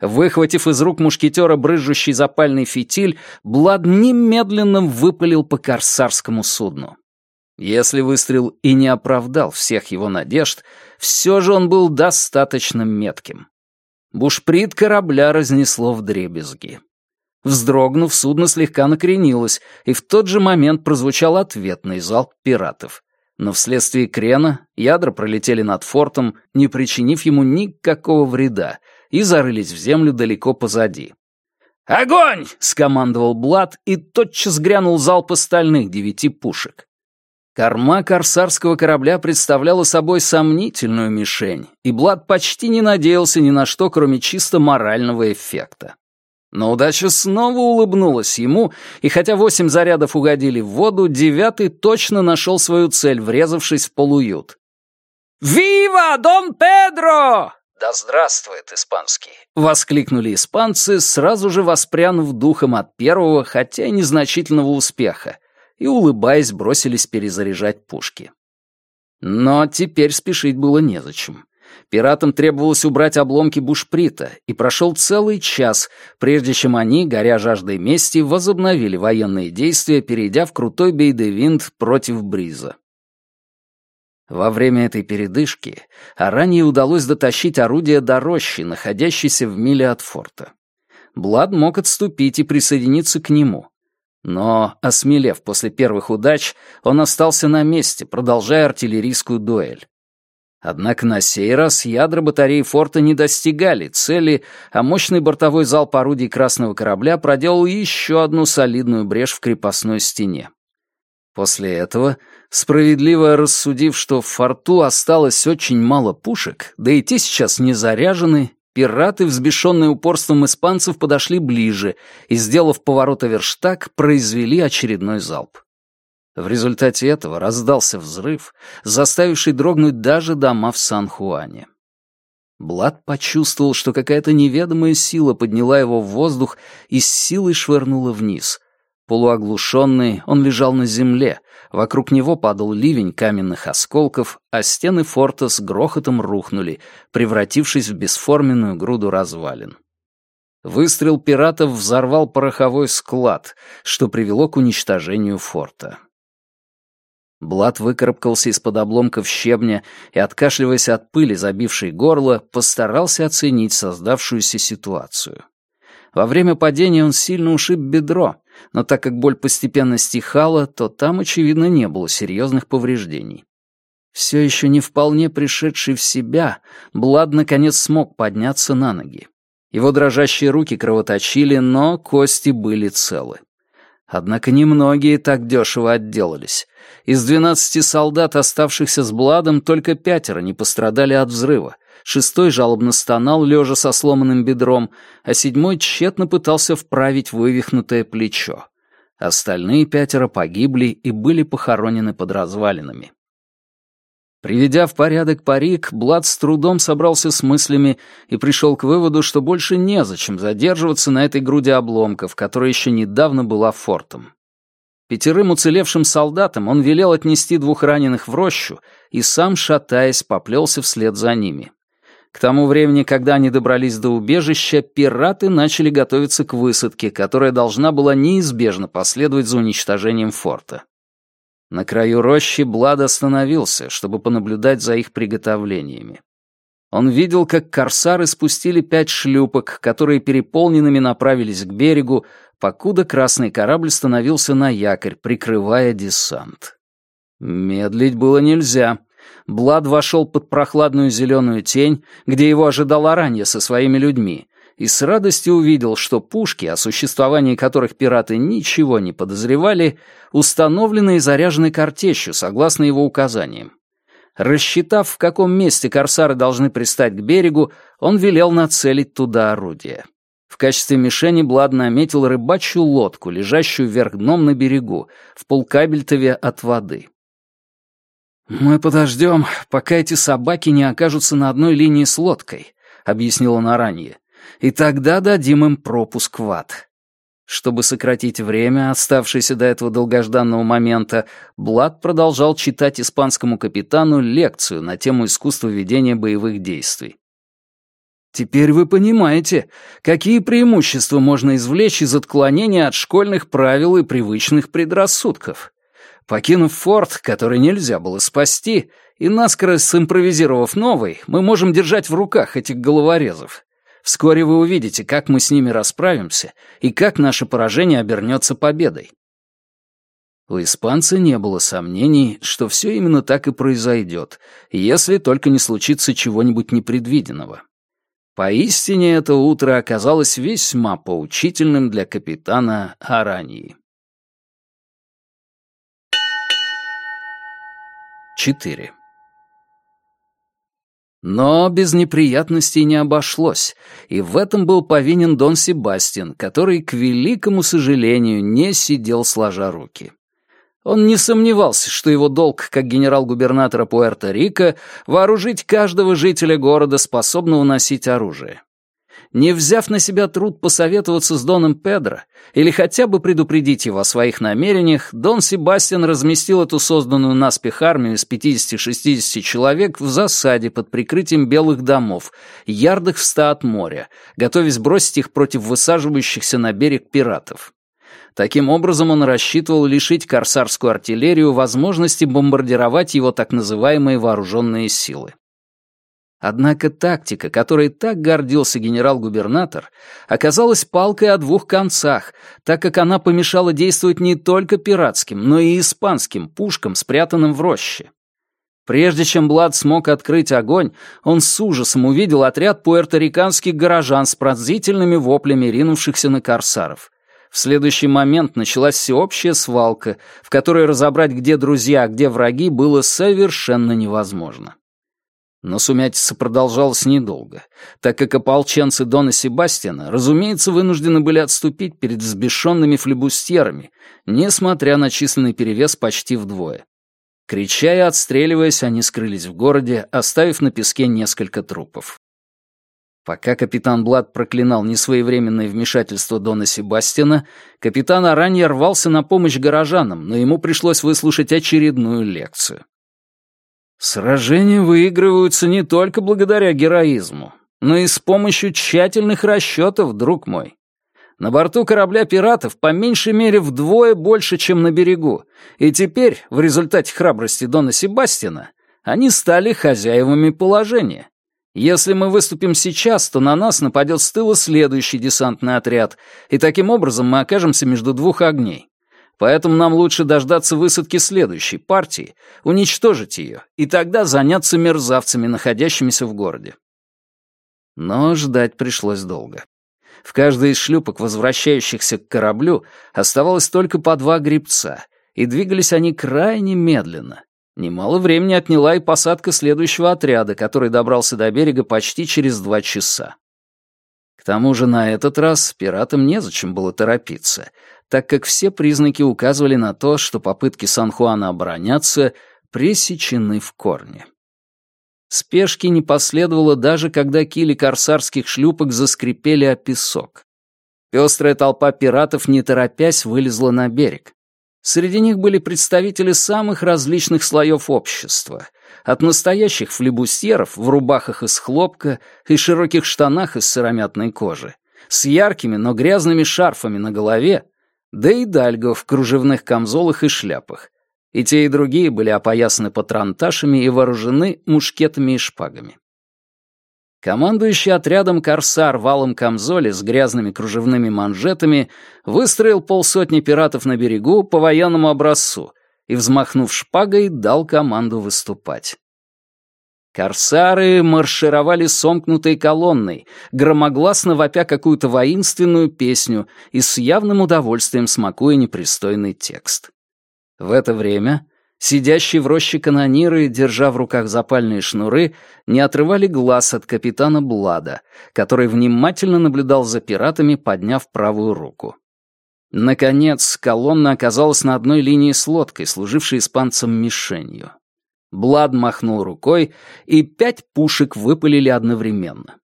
Выхватив из рук мушкетера брызжущий запальный фитиль, Блад немедленно выпалил по корсарскому судну. Если выстрел и не оправдал всех его надежд, все же он был достаточно метким. Бушприт корабля разнесло в дребезги. Вздрогнув, судно слегка накренилось, и в тот же момент прозвучал ответный залп пиратов. Но вследствие крена ядра пролетели над фортом, не причинив ему никакого вреда, и зарылись в землю далеко позади. «Огонь!» — скомандовал Блад, и тотчас грянул залп остальных девяти пушек. Корма корсарского корабля представляла собой сомнительную мишень, и Блад почти не надеялся ни на что, кроме чисто морального эффекта. Но удача снова улыбнулась ему, и хотя восемь зарядов угодили в воду, девятый точно нашел свою цель, врезавшись в полуют. «Вива, Дон Педро!» «Да здравствует испанский!» — воскликнули испанцы, сразу же воспрянув духом от первого, хотя и незначительного успеха, и, улыбаясь, бросились перезаряжать пушки. Но теперь спешить было незачем. Пиратам требовалось убрать обломки бушприта, и прошел целый час, прежде чем они, горя жаждой мести, возобновили военные действия, перейдя в крутой бейдевинт против Бриза. Во время этой передышки Аранье удалось дотащить орудие до рощи, находящейся в миле от форта. Блад мог отступить и присоединиться к нему. Но, осмелев после первых удач, он остался на месте, продолжая артиллерийскую дуэль. Однако на сей раз ядра батареи форта не достигали цели, а мощный бортовой залп орудий красного корабля проделал еще одну солидную брешь в крепостной стене. После этого справедливо рассудив, что в форту осталось очень мало пушек, да и те сейчас не заряжены, пираты, взбешенные упорством испанцев, подошли ближе и, сделав поворот Эверштаг, произвели очередной залп. В результате этого раздался взрыв, заставивший дрогнуть даже дома в Сан-Хуане. Блад почувствовал, что какая-то неведомая сила подняла его в воздух и с силой швырнула вниз. Полуоглушенный, он лежал на земле, вокруг него падал ливень каменных осколков, а стены форта с грохотом рухнули, превратившись в бесформенную груду развалин. Выстрел пиратов взорвал пороховой склад, что привело к уничтожению форта. Блад выкарабкался из-под обломков щебня и, откашливаясь от пыли, забившей горло, постарался оценить создавшуюся ситуацию. Во время падения он сильно ушиб бедро, но так как боль постепенно стихала, то там, очевидно, не было серьезных повреждений. Все еще не вполне пришедший в себя, Блад наконец смог подняться на ноги. Его дрожащие руки кровоточили, но кости были целы. Однако немногие так дешево отделались. Из двенадцати солдат, оставшихся с Бладом, только пятеро не пострадали от взрыва, шестой жалобно стонал, лежа со сломанным бедром, а седьмой тщетно пытался вправить вывихнутое плечо. Остальные пятеро погибли и были похоронены под развалинами. Приведя в порядок парик, Блад с трудом собрался с мыслями и пришел к выводу, что больше незачем задерживаться на этой груди обломков, которая еще недавно была фортом. Пятерым уцелевшим солдатам он велел отнести двух раненых в рощу и сам, шатаясь, поплелся вслед за ними. К тому времени, когда они добрались до убежища, пираты начали готовиться к высадке, которая должна была неизбежно последовать за уничтожением форта. На краю рощи Блад остановился, чтобы понаблюдать за их приготовлениями. Он видел, как корсары спустили пять шлюпок, которые переполненными направились к берегу, покуда красный корабль становился на якорь, прикрывая десант. Медлить было нельзя. Блад вошел под прохладную зеленую тень, где его ожидал Аранья со своими людьми, и с радостью увидел, что пушки, о существовании которых пираты ничего не подозревали, установлены и заряжены картечью, согласно его указаниям. Рассчитав, в каком месте корсары должны пристать к берегу, он велел нацелить туда орудие. В качестве мишени Блад наметил рыбачью лодку, лежащую вверх дном на берегу, в полкабельтове от воды. «Мы подождем, пока эти собаки не окажутся на одной линии с лодкой», — объяснил он ранее. «И тогда дадим им пропуск в ад». Чтобы сократить время, оставшееся до этого долгожданного момента, Блад продолжал читать испанскому капитану лекцию на тему искусства ведения боевых действий. Теперь вы понимаете, какие преимущества можно извлечь из отклонения от школьных правил и привычных предрассудков. Покинув форт, который нельзя было спасти, и наскоро симпровизировав новый, мы можем держать в руках этих головорезов. Вскоре вы увидите, как мы с ними расправимся и как наше поражение обернется победой. У испанца не было сомнений, что все именно так и произойдет, если только не случится чего-нибудь непредвиденного. Поистине это утро оказалось весьма поучительным для капитана Араньи. 4. Но без неприятностей не обошлось, и в этом был повинен Дон Себастьян, который, к великому сожалению, не сидел сложа руки. Он не сомневался, что его долг как генерал-губернатора Пуэрто-Рико вооружить каждого жителя города, способного носить оружие не взяв на себя труд посоветоваться с Доном Педро или хотя бы предупредить его о своих намерениях, Дон Себастьян разместил эту созданную наспех армию из 50-60 человек в засаде под прикрытием белых домов, ярдах в ста от моря, готовясь бросить их против высаживающихся на берег пиратов. Таким образом, он рассчитывал лишить корсарскую артиллерию возможности бомбардировать его так называемые вооруженные силы. Однако тактика, которой так гордился генерал-губернатор, оказалась палкой о двух концах, так как она помешала действовать не только пиратским, но и испанским пушкам, спрятанным в роще. Прежде чем Блад смог открыть огонь, он с ужасом увидел отряд пуэрториканских горожан с пронзительными воплями ринувшихся на корсаров. В следующий момент началась всеобщая свалка, в которой разобрать, где друзья, а где враги, было совершенно невозможно. Но сумятица продолжалась недолго, так как ополченцы Дона Себастьяна, разумеется, вынуждены были отступить перед взбешенными флебустьерами, несмотря на численный перевес почти вдвое. Крича и отстреливаясь, они скрылись в городе, оставив на песке несколько трупов. Пока капитан Блад проклинал несвоевременное вмешательство Дона Себастьяна, капитан Аранья рвался на помощь горожанам, но ему пришлось выслушать очередную лекцию. Сражения выигрываются не только благодаря героизму, но и с помощью тщательных расчетов, друг мой. На борту корабля пиратов по меньшей мере вдвое больше, чем на берегу, и теперь, в результате храбрости Дона Себастьяна, они стали хозяевами положения. Если мы выступим сейчас, то на нас нападет с тыла следующий десантный отряд, и таким образом мы окажемся между двух огней. Поэтому нам лучше дождаться высадки следующей партии, уничтожить ее, и тогда заняться мерзавцами, находящимися в городе. Но ждать пришлось долго. В каждой из шлюпок, возвращающихся к кораблю, оставалось только по два грибца, и двигались они крайне медленно. Немало времени отняла и посадка следующего отряда, который добрался до берега почти через два часа. К тому же на этот раз пиратам незачем было торопиться — так как все признаки указывали на то, что попытки Сан-Хуана обороняться пресечены в корне. Спешки не последовало даже когда кили корсарских шлюпок заскрипели о песок. Пестрая толпа пиратов, не торопясь, вылезла на берег. Среди них были представители самых различных слоев общества, от настоящих флебустьеров в рубахах из хлопка и широких штанах из сыромятной кожи, с яркими, но грязными шарфами на голове, да и дальго в кружевных камзолах и шляпах. И те, и другие были опоясаны патронташами и вооружены мушкетами и шпагами. Командующий отрядом корсар в алом камзоле с грязными кружевными манжетами выстроил полсотни пиратов на берегу по военному образцу и, взмахнув шпагой, дал команду выступать. Корсары маршировали сомкнутой колонной, громогласно вопя какую-то воинственную песню и с явным удовольствием смакуя непристойный текст. В это время сидящие в роще канониры, держа в руках запальные шнуры, не отрывали глаз от капитана Блада, который внимательно наблюдал за пиратами, подняв правую руку. Наконец, колонна оказалась на одной линии с лодкой, служившей испанцам мишенью. Блад махнул рукой, и пять пушек выпалили одновременно.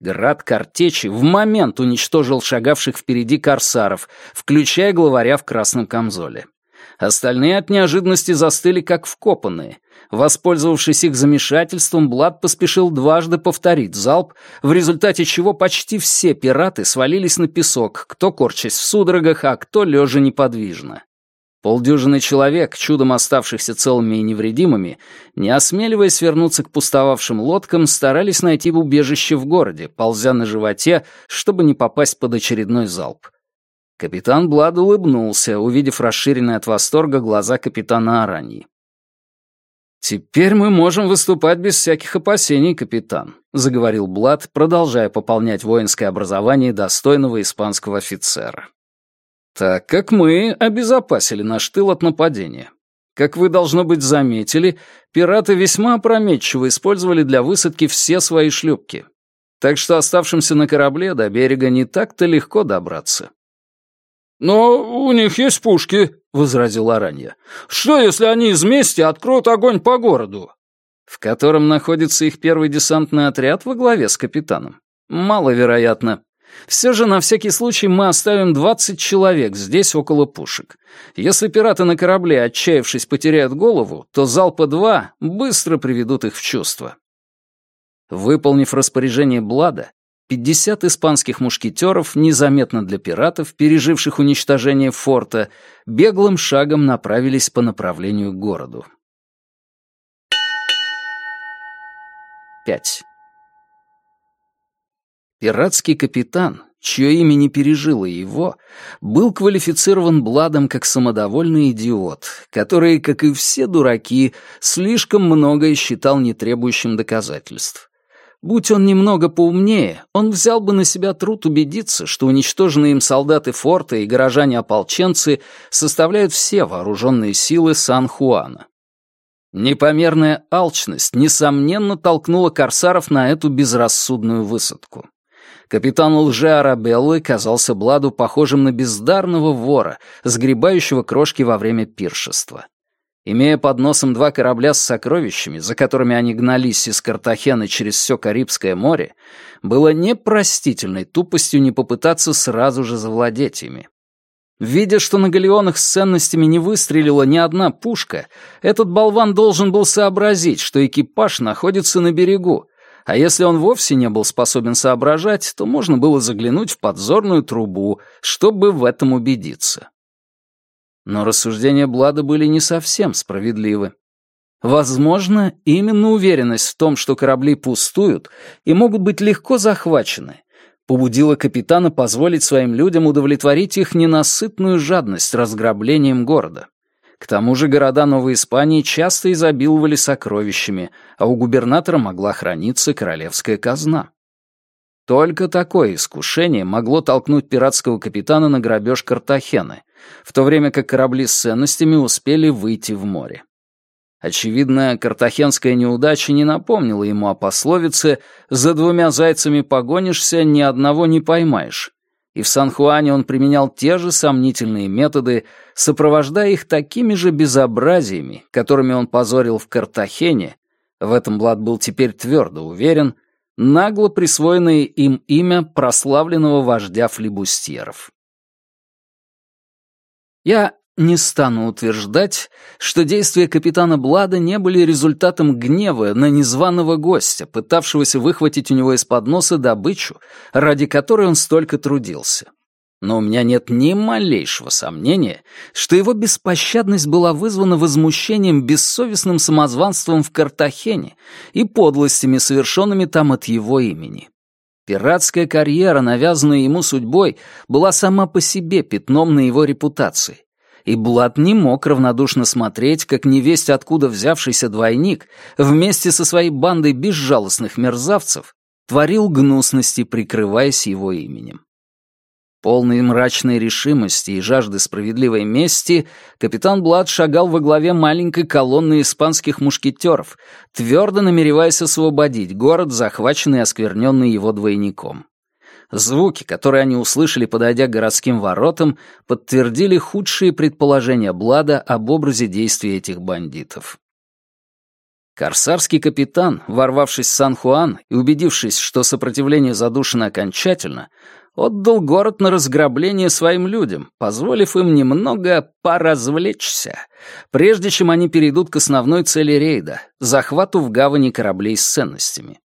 Град картечи в момент уничтожил шагавших впереди корсаров, включая главаря в красном камзоле. Остальные от неожиданности застыли как вкопанные. Воспользовавшись их замешательством, Блад поспешил дважды повторить залп, в результате чего почти все пираты свалились на песок, кто корчась в судорогах, а кто лежа неподвижно. Полдюжины человек, чудом оставшихся целыми и невредимыми, не осмеливаясь вернуться к пустовавшим лодкам, старались найти убежище в городе, ползя на животе, чтобы не попасть под очередной залп. Капитан Блад улыбнулся, увидев расширенные от восторга глаза капитана Араньи. «Теперь мы можем выступать без всяких опасений, капитан», — заговорил Блад, продолжая пополнять воинское образование достойного испанского офицера так как мы обезопасили наш тыл от нападения. Как вы, должно быть, заметили, пираты весьма опрометчиво использовали для высадки все свои шлюпки. Так что оставшимся на корабле до берега не так-то легко добраться. «Но у них есть пушки», — возразил Аранья. «Что, если они из мести откроют огонь по городу?» «В котором находится их первый десантный отряд во главе с капитаном. Маловероятно. Все же на всякий случай мы оставим 20 человек здесь около пушек. Если пираты на корабле, отчаявшись, потеряют голову, то залпа 2 быстро приведут их в чувство. Выполнив распоряжение Блада, 50 испанских мушкетеров, незаметно для пиратов, переживших уничтожение форта, беглым шагом направились по направлению к городу. 5. Пиратский капитан, чье имя не пережило его, был квалифицирован Бладом как самодовольный идиот, который, как и все дураки, слишком многое считал нетребующим доказательств. Будь он немного поумнее, он взял бы на себя труд убедиться, что уничтоженные им солдаты форта и горожане-ополченцы составляют все вооруженные силы Сан-Хуана. Непомерная алчность, несомненно, толкнула корсаров на эту безрассудную высадку. Капитан лже-Арабеллы казался Бладу похожим на бездарного вора, сгребающего крошки во время пиршества. Имея под носом два корабля с сокровищами, за которыми они гнались из Картахены через все Карибское море, было непростительной тупостью не попытаться сразу же завладеть ими. Видя, что на галеонах с ценностями не выстрелила ни одна пушка, этот болван должен был сообразить, что экипаж находится на берегу, а если он вовсе не был способен соображать, то можно было заглянуть в подзорную трубу, чтобы в этом убедиться. Но рассуждения Блада были не совсем справедливы. Возможно, именно уверенность в том, что корабли пустуют и могут быть легко захвачены, побудила капитана позволить своим людям удовлетворить их ненасытную жадность разграблением города. К тому же города Новой Испании часто изобиловали сокровищами, а у губернатора могла храниться королевская казна. Только такое искушение могло толкнуть пиратского капитана на грабеж Картахены, в то время как корабли с ценностями успели выйти в море. Очевидно, картахенская неудача не напомнила ему о пословице «За двумя зайцами погонишься, ни одного не поймаешь», и в Сан-Хуане он применял те же сомнительные методы, сопровождая их такими же безобразиями, которыми он позорил в Картахене, в этом Блад был теперь твердо уверен, нагло присвоенное им имя прославленного вождя флибустьеров. Я не стану утверждать, что действия капитана Блада не были результатом гнева на незваного гостя, пытавшегося выхватить у него из-под носа добычу, ради которой он столько трудился. Но у меня нет ни малейшего сомнения, что его беспощадность была вызвана возмущением бессовестным самозванством в Картахене и подлостями, совершенными там от его имени. Пиратская карьера, навязанная ему судьбой, была сама по себе пятном на его репутации и Блад не мог равнодушно смотреть, как невесть откуда взявшийся двойник вместе со своей бандой безжалостных мерзавцев творил гнусности, прикрываясь его именем. Полный мрачной решимости и жажды справедливой мести, капитан Блад шагал во главе маленькой колонны испанских мушкетеров, твердо намереваясь освободить город, захваченный и оскверненный его двойником. Звуки, которые они услышали, подойдя к городским воротам, подтвердили худшие предположения Блада об образе действий этих бандитов. Корсарский капитан, ворвавшись в Сан-Хуан и убедившись, что сопротивление задушено окончательно, отдал город на разграбление своим людям, позволив им немного поразвлечься, прежде чем они перейдут к основной цели рейда — захвату в гавани кораблей с ценностями.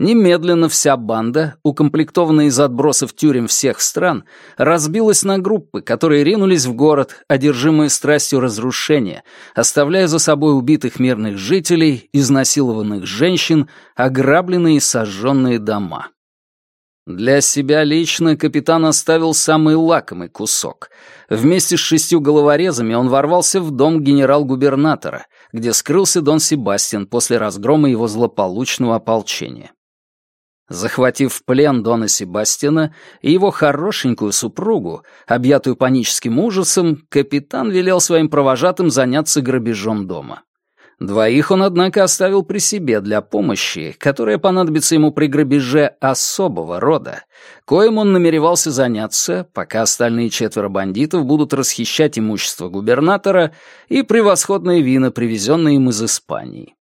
Немедленно вся банда, укомплектованная из отбросов тюрем всех стран, разбилась на группы, которые ринулись в город, одержимые страстью разрушения, оставляя за собой убитых мирных жителей, изнасилованных женщин, ограбленные и сожженные дома. Для себя лично капитан оставил самый лакомый кусок. Вместе с шестью головорезами он ворвался в дом генерал-губернатора, где скрылся Дон Себастьян после разгрома его злополучного ополчения. Захватив в плен Дона Себастьяна и его хорошенькую супругу, объятую паническим ужасом, капитан велел своим провожатым заняться грабежом дома. Двоих он, однако, оставил при себе для помощи, которая понадобится ему при грабеже особого рода, коим он намеревался заняться, пока остальные четверо бандитов будут расхищать имущество губернатора и превосходные вина, привезенные им из Испании.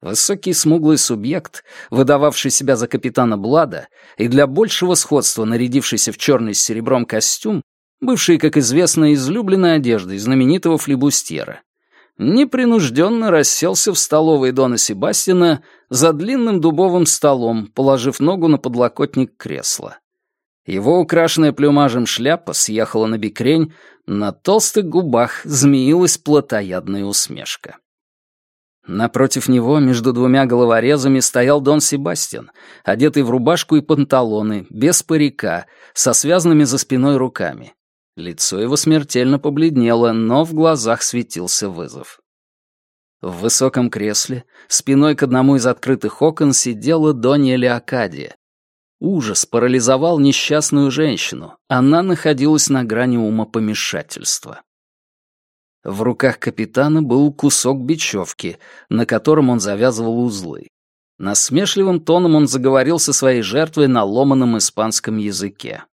Высокий смуглый субъект, выдававший себя за капитана Блада и для большего сходства нарядившийся в черный с серебром костюм, бывший, как известно, излюбленной одеждой знаменитого флибустьера, непринужденно расселся в столовой Дона Себастина за длинным дубовым столом, положив ногу на подлокотник кресла. Его украшенная плюмажем шляпа съехала на бикрень, на толстых губах змеилась плотоядная усмешка. Напротив него, между двумя головорезами, стоял Дон Себастьян, одетый в рубашку и панталоны, без парика, со связанными за спиной руками. Лицо его смертельно побледнело, но в глазах светился вызов. В высоком кресле, спиной к одному из открытых окон, сидела Донья Леокадия. Ужас парализовал несчастную женщину. Она находилась на грани умопомешательства. В руках капитана был кусок бечевки, на котором он завязывал узлы. Насмешливым тоном он заговорил со своей жертвой на ломаном испанском языке.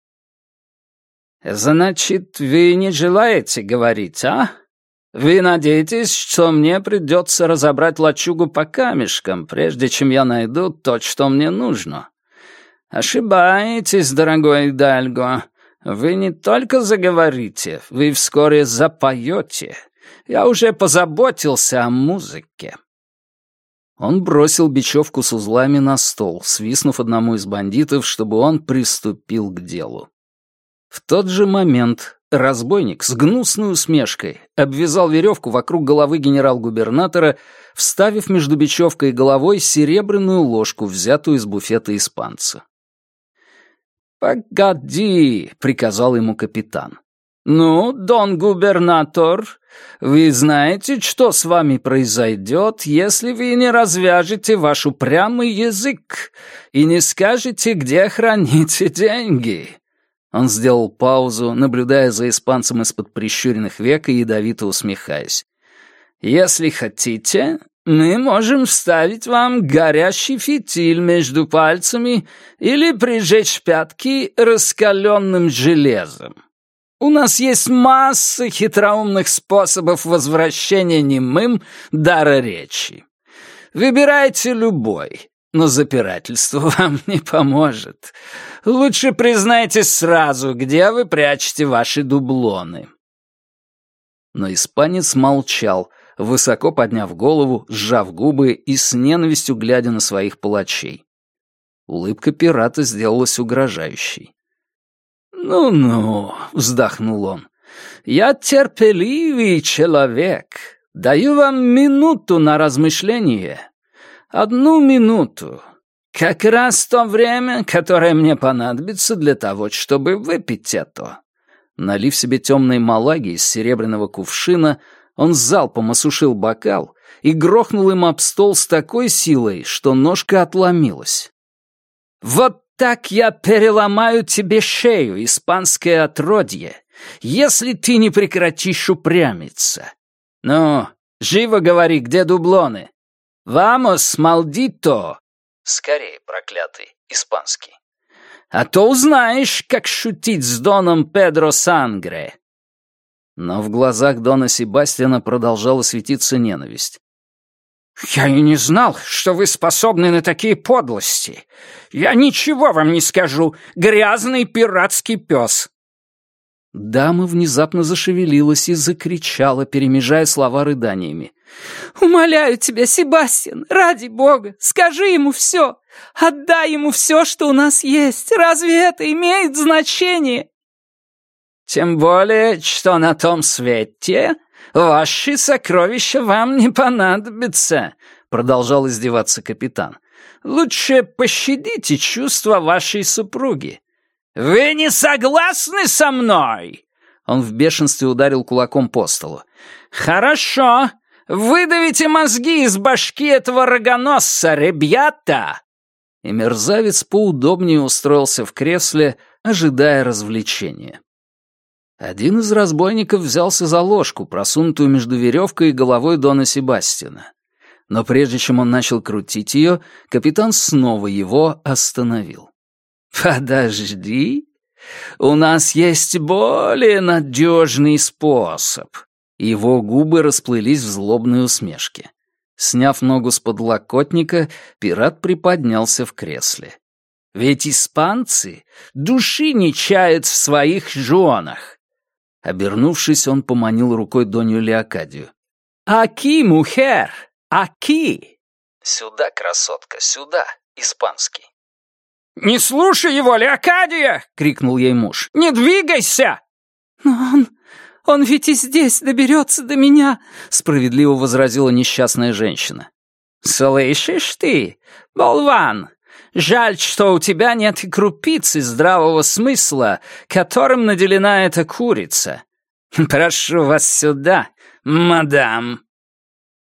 «Значит, вы не желаете говорить, а? Вы надеетесь, что мне придется разобрать лачугу по камешкам, прежде чем я найду то, что мне нужно? Ошибаетесь, дорогой Дальго. Вы не только заговорите, вы вскоре запоете. Я уже позаботился о музыке». Он бросил бечевку с узлами на стол, свистнув одному из бандитов, чтобы он приступил к делу. В тот же момент разбойник с гнусной усмешкой обвязал веревку вокруг головы генерал-губернатора, вставив между бечевкой и головой серебряную ложку, взятую из буфета испанца. «Погоди», — приказал ему капитан. «Ну, дон губернатор, вы знаете, что с вами произойдет, если вы не развяжете ваш упрямый язык и не скажете, где храните деньги?» Он сделал паузу, наблюдая за испанцем из-под прищуренных век и ядовито усмехаясь. «Если хотите, мы можем вставить вам горящий фитиль между пальцами или прижечь пятки раскаленным железом. У нас есть масса хитроумных способов возвращения немым дара речи. Выбирайте любой, но запирательство вам не поможет. Лучше признайтесь сразу, где вы прячете ваши дублоны». Но испанец молчал, высоко подняв голову, сжав губы и с ненавистью глядя на своих палачей. Улыбка пирата сделалась угрожающей. «Ну-ну», — вздохнул он, — «я терпеливый человек. Даю вам минуту на размышление. Одну минуту. Как раз то время, которое мне понадобится для того, чтобы выпить это. Налив себе темной малаги из серебряного кувшина, он залпом осушил бокал и грохнул им об стол с такой силой, что ножка отломилась. «Вот так я переломаю тебе шею, испанское отродье, если ты не прекратишь упрямиться. Ну, живо говори, где дублоны? Вамос, малдито!» Скорее, проклятый, испанский. «А то узнаешь, как шутить с Доном Педро Сангре!» Но в глазах Дона Себастьяна продолжала светиться ненависть. «Я и не знал, что вы способны на такие подлости. Я ничего вам не скажу, грязный пиратский пес». Дама внезапно зашевелилась и закричала, перемежая слова рыданиями. «Умоляю тебя, Себастьян, ради бога, скажи ему все. Отдай ему все, что у нас есть. Разве это имеет значение?» Тем более, что на том свете ваши сокровища вам не понадобятся, продолжал издеваться капитан. Лучше пощадите чувства вашей супруги. Вы не согласны со мной? Он в бешенстве ударил кулаком по столу. Хорошо, выдавите мозги из башки этого рогоносца, ребята. И мерзавец поудобнее устроился в кресле, ожидая развлечения. Один из разбойников взялся за ложку, просунутую между веревкой и головой Дона Себастьяна. Но прежде чем он начал крутить ее, капитан снова его остановил. «Подожди, у нас есть более надежный способ». Его губы расплылись в злобной усмешке. Сняв ногу с подлокотника, пират приподнялся в кресле. «Ведь испанцы души не чают в своих женах. Обернувшись, он поманил рукой Донью Леокадию. «Аки, мухер! Аки!» «Сюда, красотка, сюда!» Испанский. «Не слушай его, Леокадия!» — крикнул ей муж. «Не двигайся!» «Но он... он ведь и здесь доберется до меня!» — справедливо возразила несчастная женщина. «Слышишь ты, болван? Жаль, что у тебя нет и крупицы здравого смысла, которым наделена эта курица. Прошу вас сюда, мадам».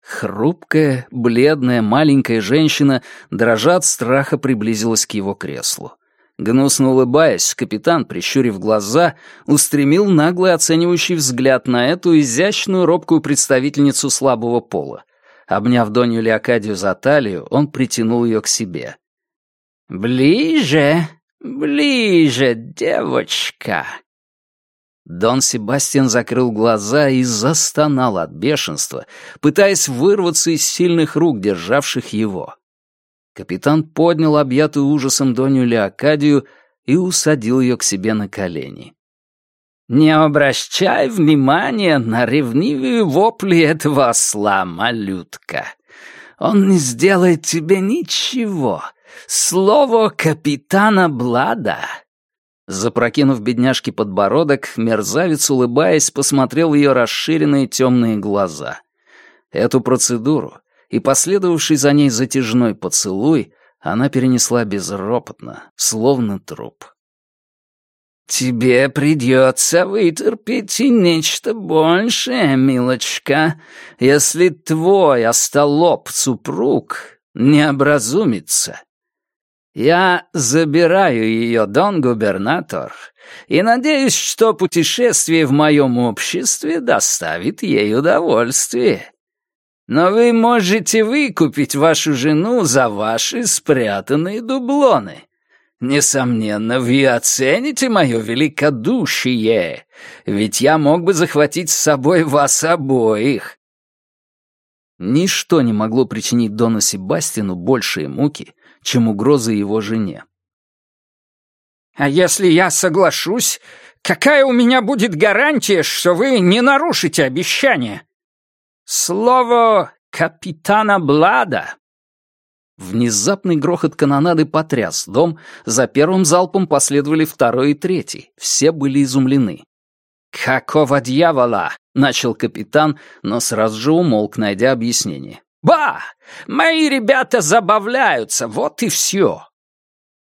Хрупкая, бледная, маленькая женщина, дрожа от страха, приблизилась к его креслу. Гнусно улыбаясь, капитан, прищурив глаза, устремил наглый оценивающий взгляд на эту изящную робкую представительницу слабого пола. Обняв Донью Леокадию за талию, он притянул ее к себе. «Ближе, ближе, девочка!» Дон Себастьян закрыл глаза и застонал от бешенства, пытаясь вырваться из сильных рук, державших его. Капитан поднял объятую ужасом Доню Леокадию и усадил ее к себе на колени. «Не обращай внимания на ревнивые вопли этого осла, малютка. Он не сделает тебе ничего, Слово капитана Блада!» Запрокинув бедняжке подбородок, мерзавец, улыбаясь, посмотрел в ее расширенные темные глаза. Эту процедуру и последовавший за ней затяжной поцелуй она перенесла безропотно, словно труп. «Тебе придется вытерпеть и нечто большее, милочка, если твой остолоп супруг не образумится «Я забираю ее, дон губернатор, и надеюсь, что путешествие в моем обществе доставит ей удовольствие. Но вы можете выкупить вашу жену за ваши спрятанные дублоны. Несомненно, вы оцените мое великодушие, ведь я мог бы захватить с собой вас обоих». Ничто не могло причинить Дону Себастину большие муки, чем угрозы его жене. «А если я соглашусь, какая у меня будет гарантия, что вы не нарушите обещание?» «Слово капитана Блада!» Внезапный грохот канонады потряс дом, за первым залпом последовали второй и третий. Все были изумлены. «Какого дьявола?» — начал капитан, но сразу же умолк, найдя объяснение. Ба! Мои ребята забавляются, вот и все.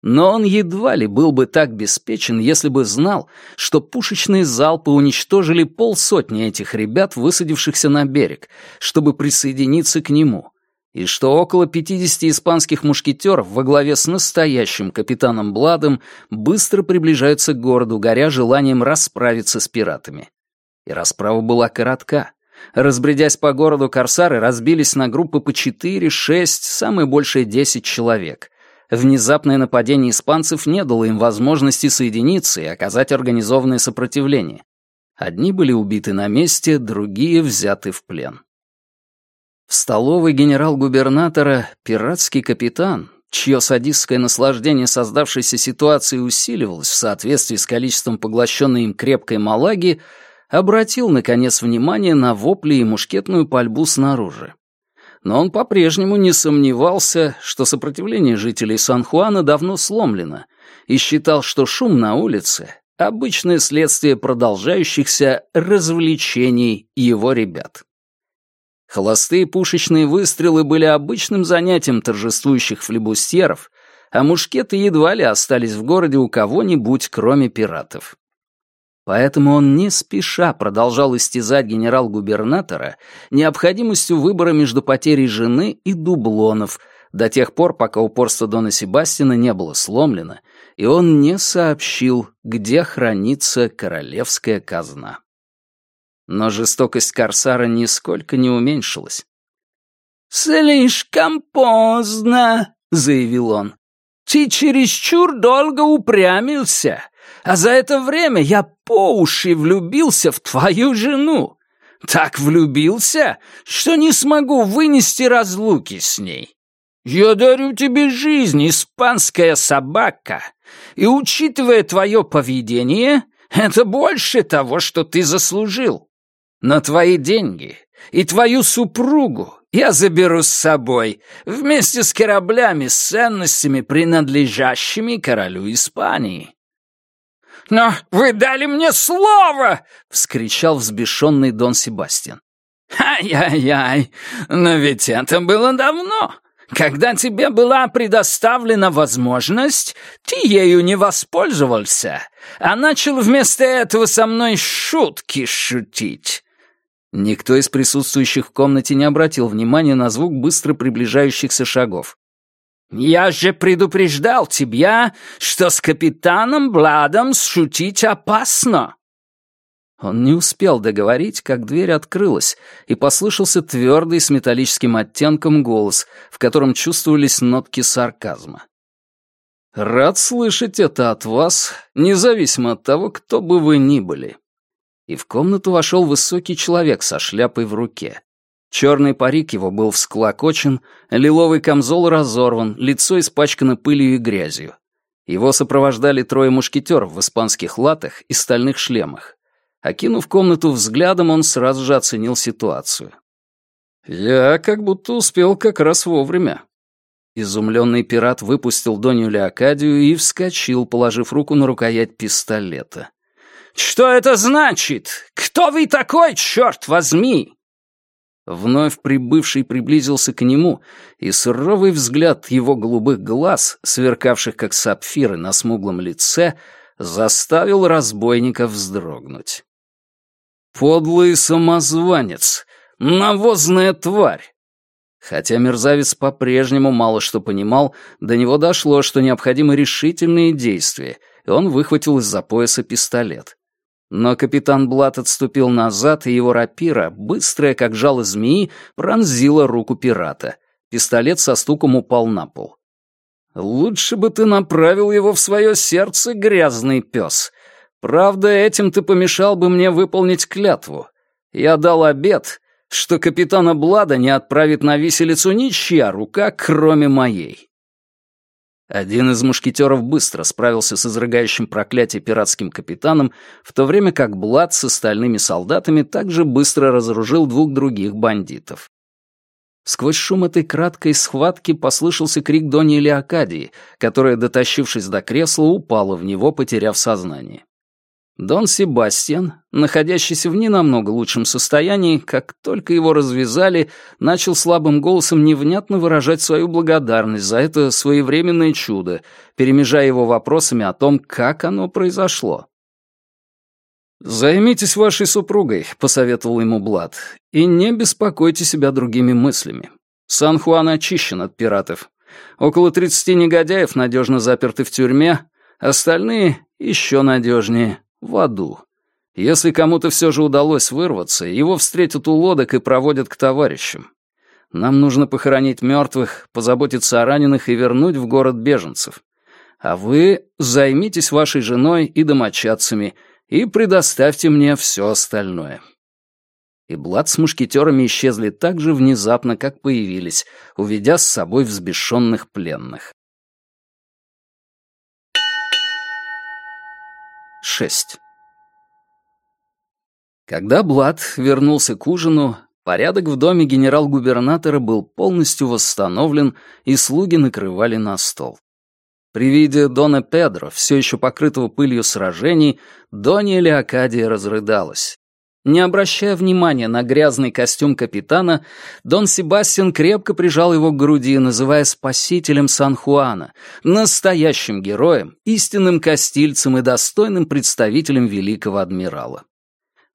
Но он едва ли был бы так беспечен, если бы знал, что пушечные залпы уничтожили полсотни этих ребят, высадившихся на берег, чтобы присоединиться к нему, и что около 50 испанских мушкетеров во главе с настоящим капитаном Бладом быстро приближаются к городу, горя желанием расправиться с пиратами. И расправа была коротка. Разбредясь по городу, корсары разбились на группы по 4-6, самое большее 10 человек. Внезапное нападение испанцев не дало им возможности соединиться и оказать организованное сопротивление. Одни были убиты на месте, другие взяты в плен. В столовой генерал-губернатора пиратский капитан, чье садистское наслаждение создавшейся ситуации усиливалось в соответствии с количеством поглощенной им крепкой малаги, обратил, наконец, внимание на вопли и мушкетную пальбу снаружи. Но он по-прежнему не сомневался, что сопротивление жителей Сан-Хуана давно сломлено, и считал, что шум на улице — обычное следствие продолжающихся развлечений его ребят. Холостые пушечные выстрелы были обычным занятием торжествующих флебустьеров, а мушкеты едва ли остались в городе у кого-нибудь, кроме пиратов. Поэтому он не спеша продолжал истязать генерал-губернатора необходимостью выбора между потерей жены и дублонов до тех пор, пока упорство Дона Себастина не было сломлено, и он не сообщил, где хранится королевская казна. Но жестокость Корсара нисколько не уменьшилась. «Слишком поздно», — заявил он. «Ты чересчур долго упрямился а за это время я по уши влюбился в твою жену. Так влюбился, что не смогу вынести разлуки с ней. Я дарю тебе жизнь, испанская собака, и, учитывая твое поведение, это больше того, что ты заслужил. Но твои деньги и твою супругу я заберу с собой, вместе с кораблями с ценностями, принадлежащими королю Испании. «Но вы дали мне слово!» — вскричал взбешенный Дон Себастьян. «Ай-яй-яй, но ведь это было давно. Когда тебе была предоставлена возможность, ты ею не воспользовался, а начал вместо этого со мной шутки шутить». Никто из присутствующих в комнате не обратил внимания на звук быстро приближающихся шагов. «Я же предупреждал тебя, что с капитаном Бладом шутить опасно!» Он не успел договорить, как дверь открылась, и послышался твердый с металлическим оттенком голос, в котором чувствовались нотки сарказма. «Рад слышать это от вас, независимо от того, кто бы вы ни были». И в комнату вошел высокий человек со шляпой в руке. Черный парик его был всклокочен, лиловый камзол разорван, лицо испачкано пылью и грязью. Его сопровождали трое мушкетеров в испанских латах и стальных шлемах. Окинув комнату взглядом, он сразу же оценил ситуацию. «Я как будто успел как раз вовремя». Изумленный пират выпустил Донью Леокадию и вскочил, положив руку на рукоять пистолета. «Что это значит? Кто вы такой, черт возьми?» Вновь прибывший приблизился к нему, и суровый взгляд его голубых глаз, сверкавших как сапфиры на смуглом лице, заставил разбойника вздрогнуть. Подлый самозванец, навозная тварь. Хотя мерзавец по-прежнему мало что понимал, до него дошло, что необходимы решительные действия, и он выхватил из-за пояса пистолет. Но капитан Блат отступил назад, и его рапира, быстрая, как жало змеи, пронзила руку пирата. Пистолет со стуком упал на пол. «Лучше бы ты направил его в свое сердце, грязный пес. Правда, этим ты помешал бы мне выполнить клятву. Я дал обет, что капитана Блада не отправит на виселицу ничья рука, кроме моей». Один из мушкетеров быстро справился с изрыгающим проклятие пиратским капитаном, в то время как Блад с остальными солдатами также быстро разоружил двух других бандитов. Сквозь шум этой краткой схватки послышался крик Дони Леокадии, которая, дотащившись до кресла, упала в него, потеряв сознание. Дон Себастьян, находящийся в ненамного лучшем состоянии, как только его развязали, начал слабым голосом невнятно выражать свою благодарность за это своевременное чудо, перемежая его вопросами о том, как оно произошло. «Займитесь вашей супругой», — посоветовал ему Блад, «и не беспокойте себя другими мыслями. Сан-Хуан очищен от пиратов. Около тридцати негодяев надежно заперты в тюрьме, остальные еще надежнее в аду. Если кому-то все же удалось вырваться, его встретят у лодок и проводят к товарищам. Нам нужно похоронить мертвых, позаботиться о раненых и вернуть в город беженцев. А вы займитесь вашей женой и домочадцами и предоставьте мне все остальное». И Блад с мушкетерами исчезли так же внезапно, как появились, уведя с собой взбешенных пленных. 6. Когда Блад вернулся к ужину, порядок в доме генерал-губернатора был полностью восстановлен, и слуги накрывали на стол. При виде Дона Педро, все еще покрытого пылью сражений, Донья Леокадия разрыдалась. Не обращая внимания на грязный костюм капитана, Дон Себастьян крепко прижал его к груди, называя спасителем Сан-Хуана, настоящим героем, истинным костильцем и достойным представителем великого адмирала.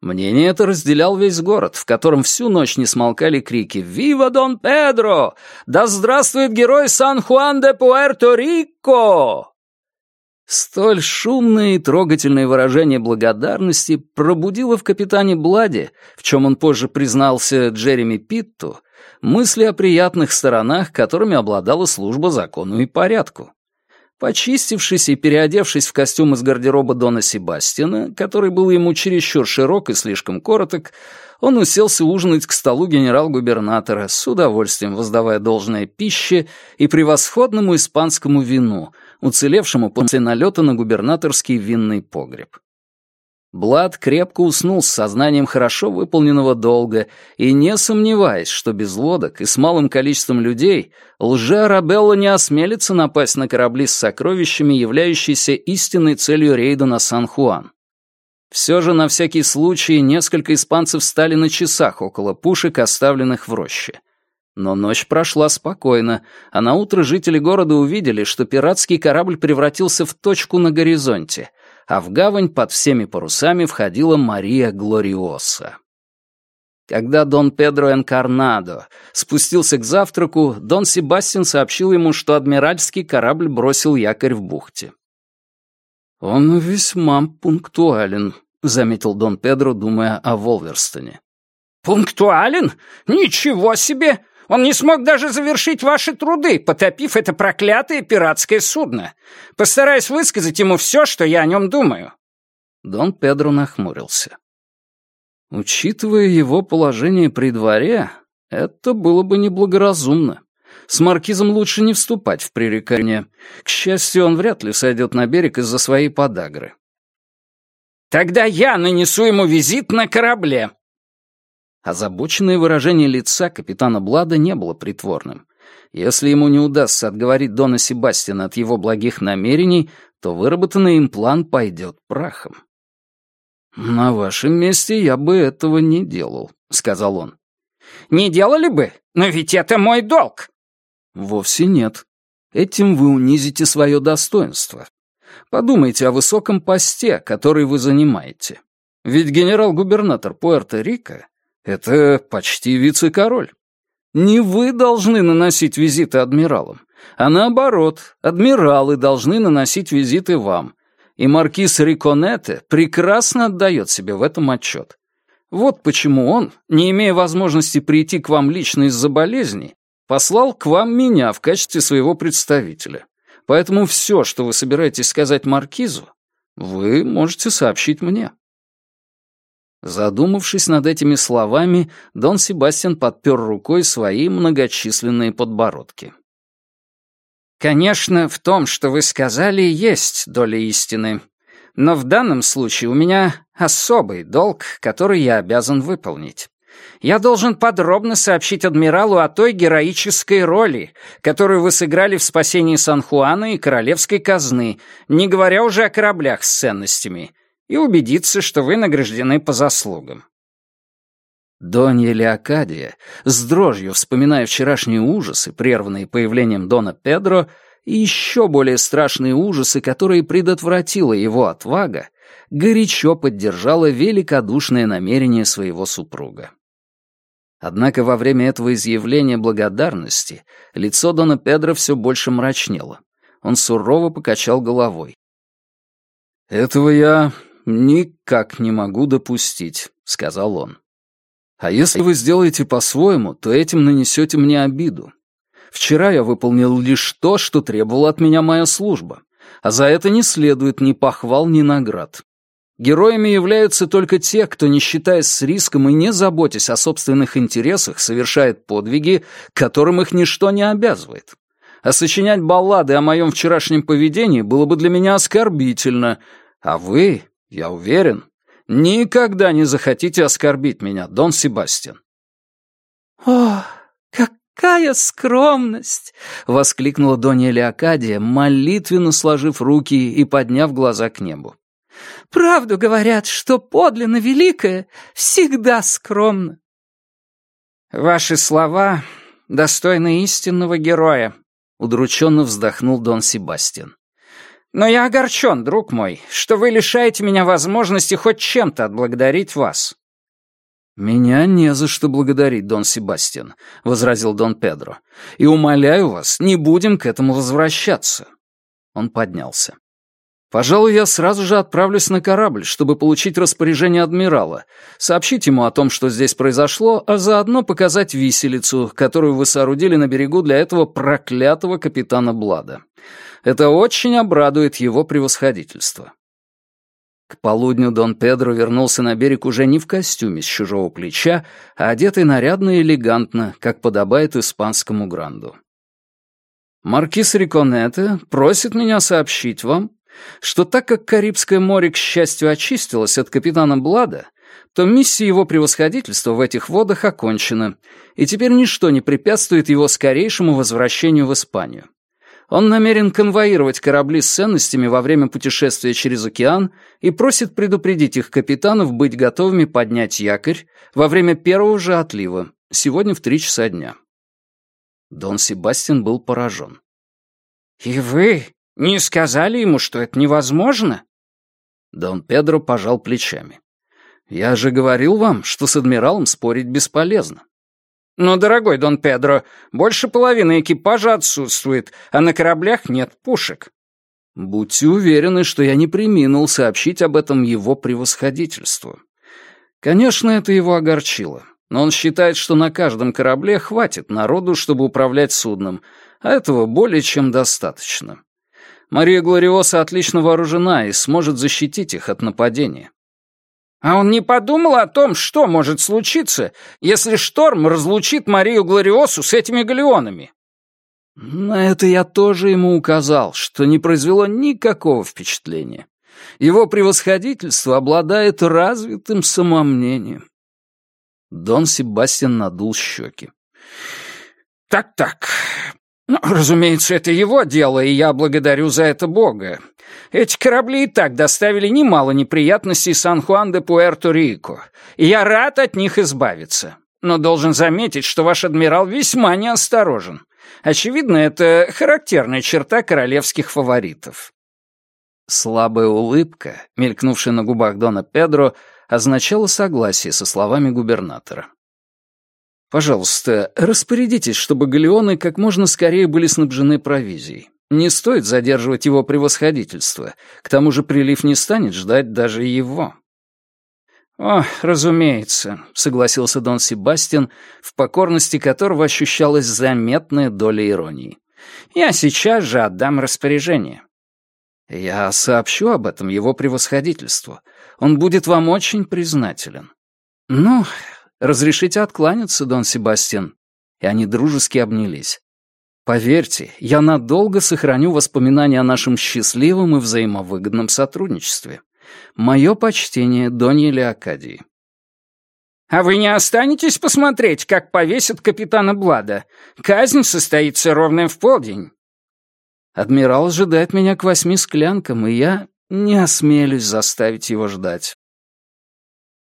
Мнение это разделял весь город, в котором всю ночь не смолкали крики «Вива Дон Педро! Да здравствует герой Сан-Хуан де Пуэрто-Рико!» Столь шумное и трогательное выражение благодарности пробудило в капитане Бладе, в чем он позже признался Джереми Питту, мысли о приятных сторонах, которыми обладала служба закону и порядку. Почистившись и переодевшись в костюм из гардероба Дона Себастьяна, который был ему чересчур широк и слишком короток, он уселся ужинать к столу генерал-губернатора, с удовольствием воздавая должное пище и превосходному испанскому вину — уцелевшему после налета на губернаторский винный погреб. Блад крепко уснул с сознанием хорошо выполненного долга и не сомневаясь, что без лодок и с малым количеством людей лже-Арабелла не осмелится напасть на корабли с сокровищами, являющиеся истинной целью рейда на Сан-Хуан. Все же на всякий случай несколько испанцев стали на часах около пушек, оставленных в роще. Но ночь прошла спокойно, а на утро жители города увидели, что пиратский корабль превратился в точку на горизонте, а в гавань под всеми парусами входила Мария Глориоса. Когда Дон Педро Энкарнадо спустился к завтраку, Дон Себастьян сообщил ему, что адмиральский корабль бросил якорь в бухте. «Он весьма пунктуален», — заметил Дон Педро, думая о Волверстоне. «Пунктуален? Ничего себе! Он не смог даже завершить ваши труды, потопив это проклятое пиратское судно. Постараюсь высказать ему все, что я о нем думаю». Дон Педро нахмурился. Учитывая его положение при дворе, это было бы неблагоразумно. С маркизом лучше не вступать в пререкание. К счастью, он вряд ли сойдет на берег из-за своей подагры. «Тогда я нанесу ему визит на корабле», Озабоченное выражение лица капитана Блада не было притворным. Если ему не удастся отговорить Дона Себастьяна от его благих намерений, то выработанный им план пойдет прахом. «На вашем месте я бы этого не делал», — сказал он. «Не делали бы? Но ведь это мой долг!» «Вовсе нет. Этим вы унизите свое достоинство. Подумайте о высоком посте, который вы занимаете. Ведь генерал-губернатор Пуэрто-Рико это почти вице-король. Не вы должны наносить визиты адмиралам, а наоборот, адмиралы должны наносить визиты вам. И маркиз Риконете прекрасно отдает себе в этом отчет. Вот почему он, не имея возможности прийти к вам лично из-за болезни, послал к вам меня в качестве своего представителя. Поэтому все, что вы собираетесь сказать маркизу, вы можете сообщить мне. Задумавшись над этими словами, Дон Себастьян подпер рукой свои многочисленные подбородки. «Конечно, в том, что вы сказали, есть доля истины. Но в данном случае у меня особый долг, который я обязан выполнить. Я должен подробно сообщить адмиралу о той героической роли, которую вы сыграли в спасении Сан-Хуана и королевской казны, не говоря уже о кораблях с ценностями, и убедиться, что вы награждены по заслугам». Донья Леокадия, с дрожью вспоминая вчерашние ужасы, прерванные появлением Дона Педро, и еще более страшные ужасы, которые предотвратила его отвага, горячо поддержала великодушное намерение своего супруга. Однако во время этого изъявления благодарности лицо Дона Педро все больше мрачнело. Он сурово покачал головой. «Этого я никак не могу допустить», — сказал он. «А если вы сделаете по-своему, то этим нанесете мне обиду. Вчера я выполнил лишь то, что требовала от меня моя служба, а за это не следует ни похвал, ни наград. Героями являются только те, кто, не считаясь с риском и не заботясь о собственных интересах, совершает подвиги, которым их ничто не обязывает. А сочинять баллады о моем вчерашнем поведении было бы для меня оскорбительно. А вы, я уверен, никогда не захотите оскорбить меня, Дон Себастьян. «О, какая скромность!» — воскликнула Донья Леокадия, молитвенно сложив руки и подняв глаза к небу. Правду говорят, что подлинно великое всегда скромно. Ваши слова достойны истинного героя, удрученно вздохнул Дон Себастьян. Но я огорчен, друг мой, что вы лишаете меня возможности хоть чем-то отблагодарить вас. «Меня не за что благодарить, Дон Себастьян», — возразил Дон Педро. «И умоляю вас, не будем к этому возвращаться». Он поднялся. Пожалуй, я сразу же отправлюсь на корабль, чтобы получить распоряжение адмирала, сообщить ему о том, что здесь произошло, а заодно показать виселицу, которую вы соорудили на берегу для этого проклятого капитана Блада. Это очень обрадует его превосходительство. К полудню Дон Педро вернулся на берег уже не в костюме с чужого плеча, а одетый нарядно и элегантно, как подобает испанскому гранду. «Маркиз Риконете просит меня сообщить вам, что так как Карибское море, к счастью, очистилось от капитана Блада, то миссия его превосходительства в этих водах окончена, и теперь ничто не препятствует его скорейшему возвращению в Испанию. Он намерен конвоировать корабли с ценностями во время путешествия через океан и просит предупредить их капитанов быть готовыми поднять якорь во время первого же отлива, сегодня в три часа дня. Дон Себастьян был поражен. «И вы не сказали ему, что это невозможно?» Дон Педро пожал плечами. «Я же говорил вам, что с адмиралом спорить бесполезно». «Но, дорогой Дон Педро, больше половины экипажа отсутствует, а на кораблях нет пушек». «Будьте уверены, что я не приминул сообщить об этом его превосходительству. Конечно, это его огорчило, но он считает, что на каждом корабле хватит народу, чтобы управлять судном, а этого более чем достаточно. Мария Глориоса отлично вооружена и сможет защитить их от нападения. А он не подумал о том, что может случиться, если шторм разлучит Марию Глориосу с этими галеонами? На это я тоже ему указал, что не произвело никакого впечатления. Его превосходительство обладает развитым самомнением. Дон Себастьян надул щеки. «Так-так, разумеется, это его дело, и я благодарю за это Бога. Эти корабли и так доставили немало неприятностей Сан-Хуан-де-Пуэрто-Рико, и я рад от них избавиться. Но должен заметить, что ваш адмирал весьма неосторожен. Очевидно, это характерная черта королевских фаворитов. Слабая улыбка, мелькнувшая на губах Дона Педро, означала согласие со словами губернатора. Пожалуйста, распорядитесь, чтобы галеоны как можно скорее были снабжены провизией. Не стоит задерживать его превосходительство. К тому же прилив не станет ждать даже его. «О, разумеется», — согласился Дон Себастьян, в покорности которого ощущалась заметная доля иронии. «Я сейчас же отдам распоряжение». «Я сообщу об этом его превосходительству. Он будет вам очень признателен». «Ну, Разрешите откланяться, Дон Себастьян?» И они дружески обнялись. «Поверьте, я надолго сохраню воспоминания о нашем счастливом и взаимовыгодном сотрудничестве. Мое почтение Донье Леокадии». «А вы не останетесь посмотреть, как повесят капитана Блада? Казнь состоится ровно в полдень». «Адмирал ожидает меня к восьми склянкам, и я не осмелюсь заставить его ждать.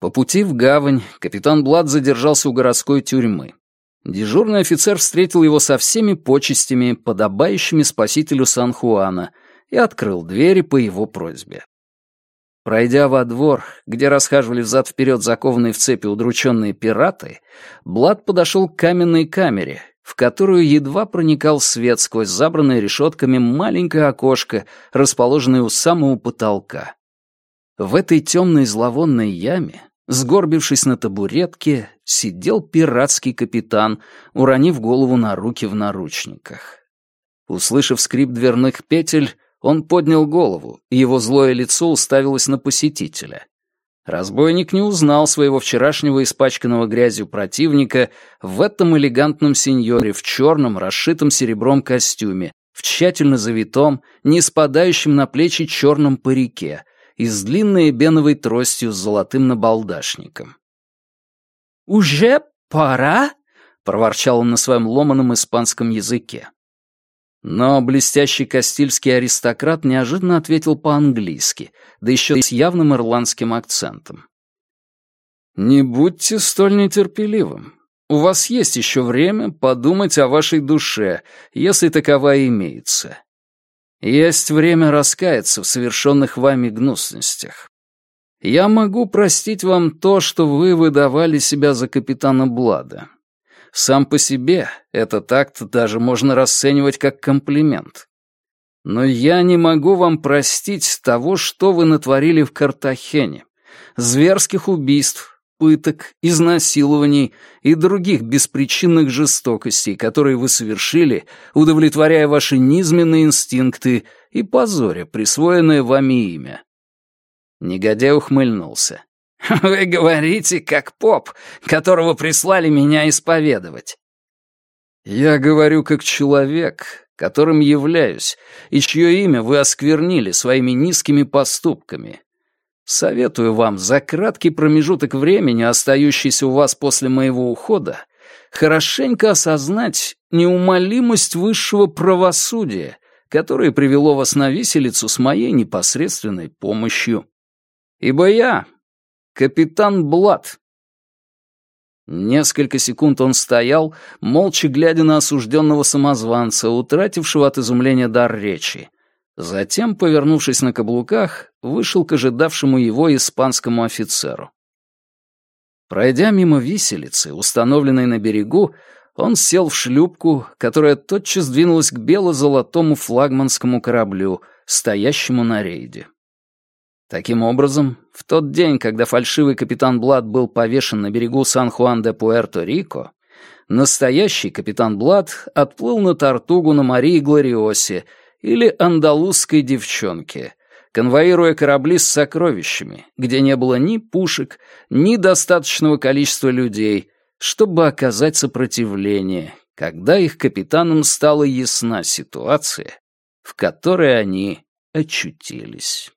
По пути в гавань капитан Блад задержался у городской тюрьмы. Дежурный офицер встретил его со всеми почестями, подобающими спасителю Сан-Хуана, и открыл двери по его просьбе. Пройдя во двор, где расхаживали взад-вперед закованные в цепи удрученные пираты, Блад подошел к каменной камере, в которую едва проникал свет сквозь забранное решетками маленькое окошко, расположенное у самого потолка. В этой темной зловонной яме, сгорбившись на табуретке, сидел пиратский капитан, уронив голову на руки в наручниках. Услышав скрип дверных петель, он поднял голову, и его злое лицо уставилось на посетителя. Разбойник не узнал своего вчерашнего испачканного грязью противника в этом элегантном сеньоре в черном, расшитом серебром костюме, в тщательно завитом, не спадающем на плечи черном парике и с длинной беновой тростью с золотым набалдашником. «Уже пора?» — проворчал он на своем ломаном испанском языке. Но блестящий кастильский аристократ неожиданно ответил по-английски, да еще с явным ирландским акцентом. «Не будьте столь нетерпеливым. У вас есть еще время подумать о вашей душе, если такова имеется. Есть время раскаяться в совершенных вами гнусностях. Я могу простить вам то, что вы выдавали себя за капитана Блада. Сам по себе этот акт даже можно расценивать как комплимент. Но я не могу вам простить того, что вы натворили в Картахене. Зверских убийств, пыток, изнасилований и других беспричинных жестокостей, которые вы совершили, удовлетворяя ваши низменные инстинкты и позоря присвоенное вами имя. Негодяй ухмыльнулся. «Вы говорите, как поп, которого прислали меня исповедовать». «Я говорю как человек, которым являюсь, и чье имя вы осквернили своими низкими поступками. Советую вам за краткий промежуток времени, остающийся у вас после моего ухода, хорошенько осознать неумолимость высшего правосудия, которое привело вас на виселицу с моей непосредственной помощью. Ибо я, Капитан Блад!» Несколько секунд он стоял, молча глядя на осужденного самозванца, утратившего от изумления дар речи. Затем, повернувшись на каблуках, вышел к ожидавшему его испанскому офицеру. Пройдя мимо виселицы, установленной на берегу, он сел в шлюпку, которая тотчас двинулась к бело-золотому флагманскому кораблю, стоящему на рейде. Таким образом, в тот день, когда фальшивый капитан Блад был повешен на берегу Сан-Хуан-де-Пуэрто-Рико, настоящий капитан Блад отплыл на Тартугу на Марии Глориосе или андалузской девчонке, конвоируя корабли с сокровищами, где не было ни пушек, ни достаточного количества людей, чтобы оказать сопротивление, когда их капитанам стала ясна ситуация, в которой они очутились.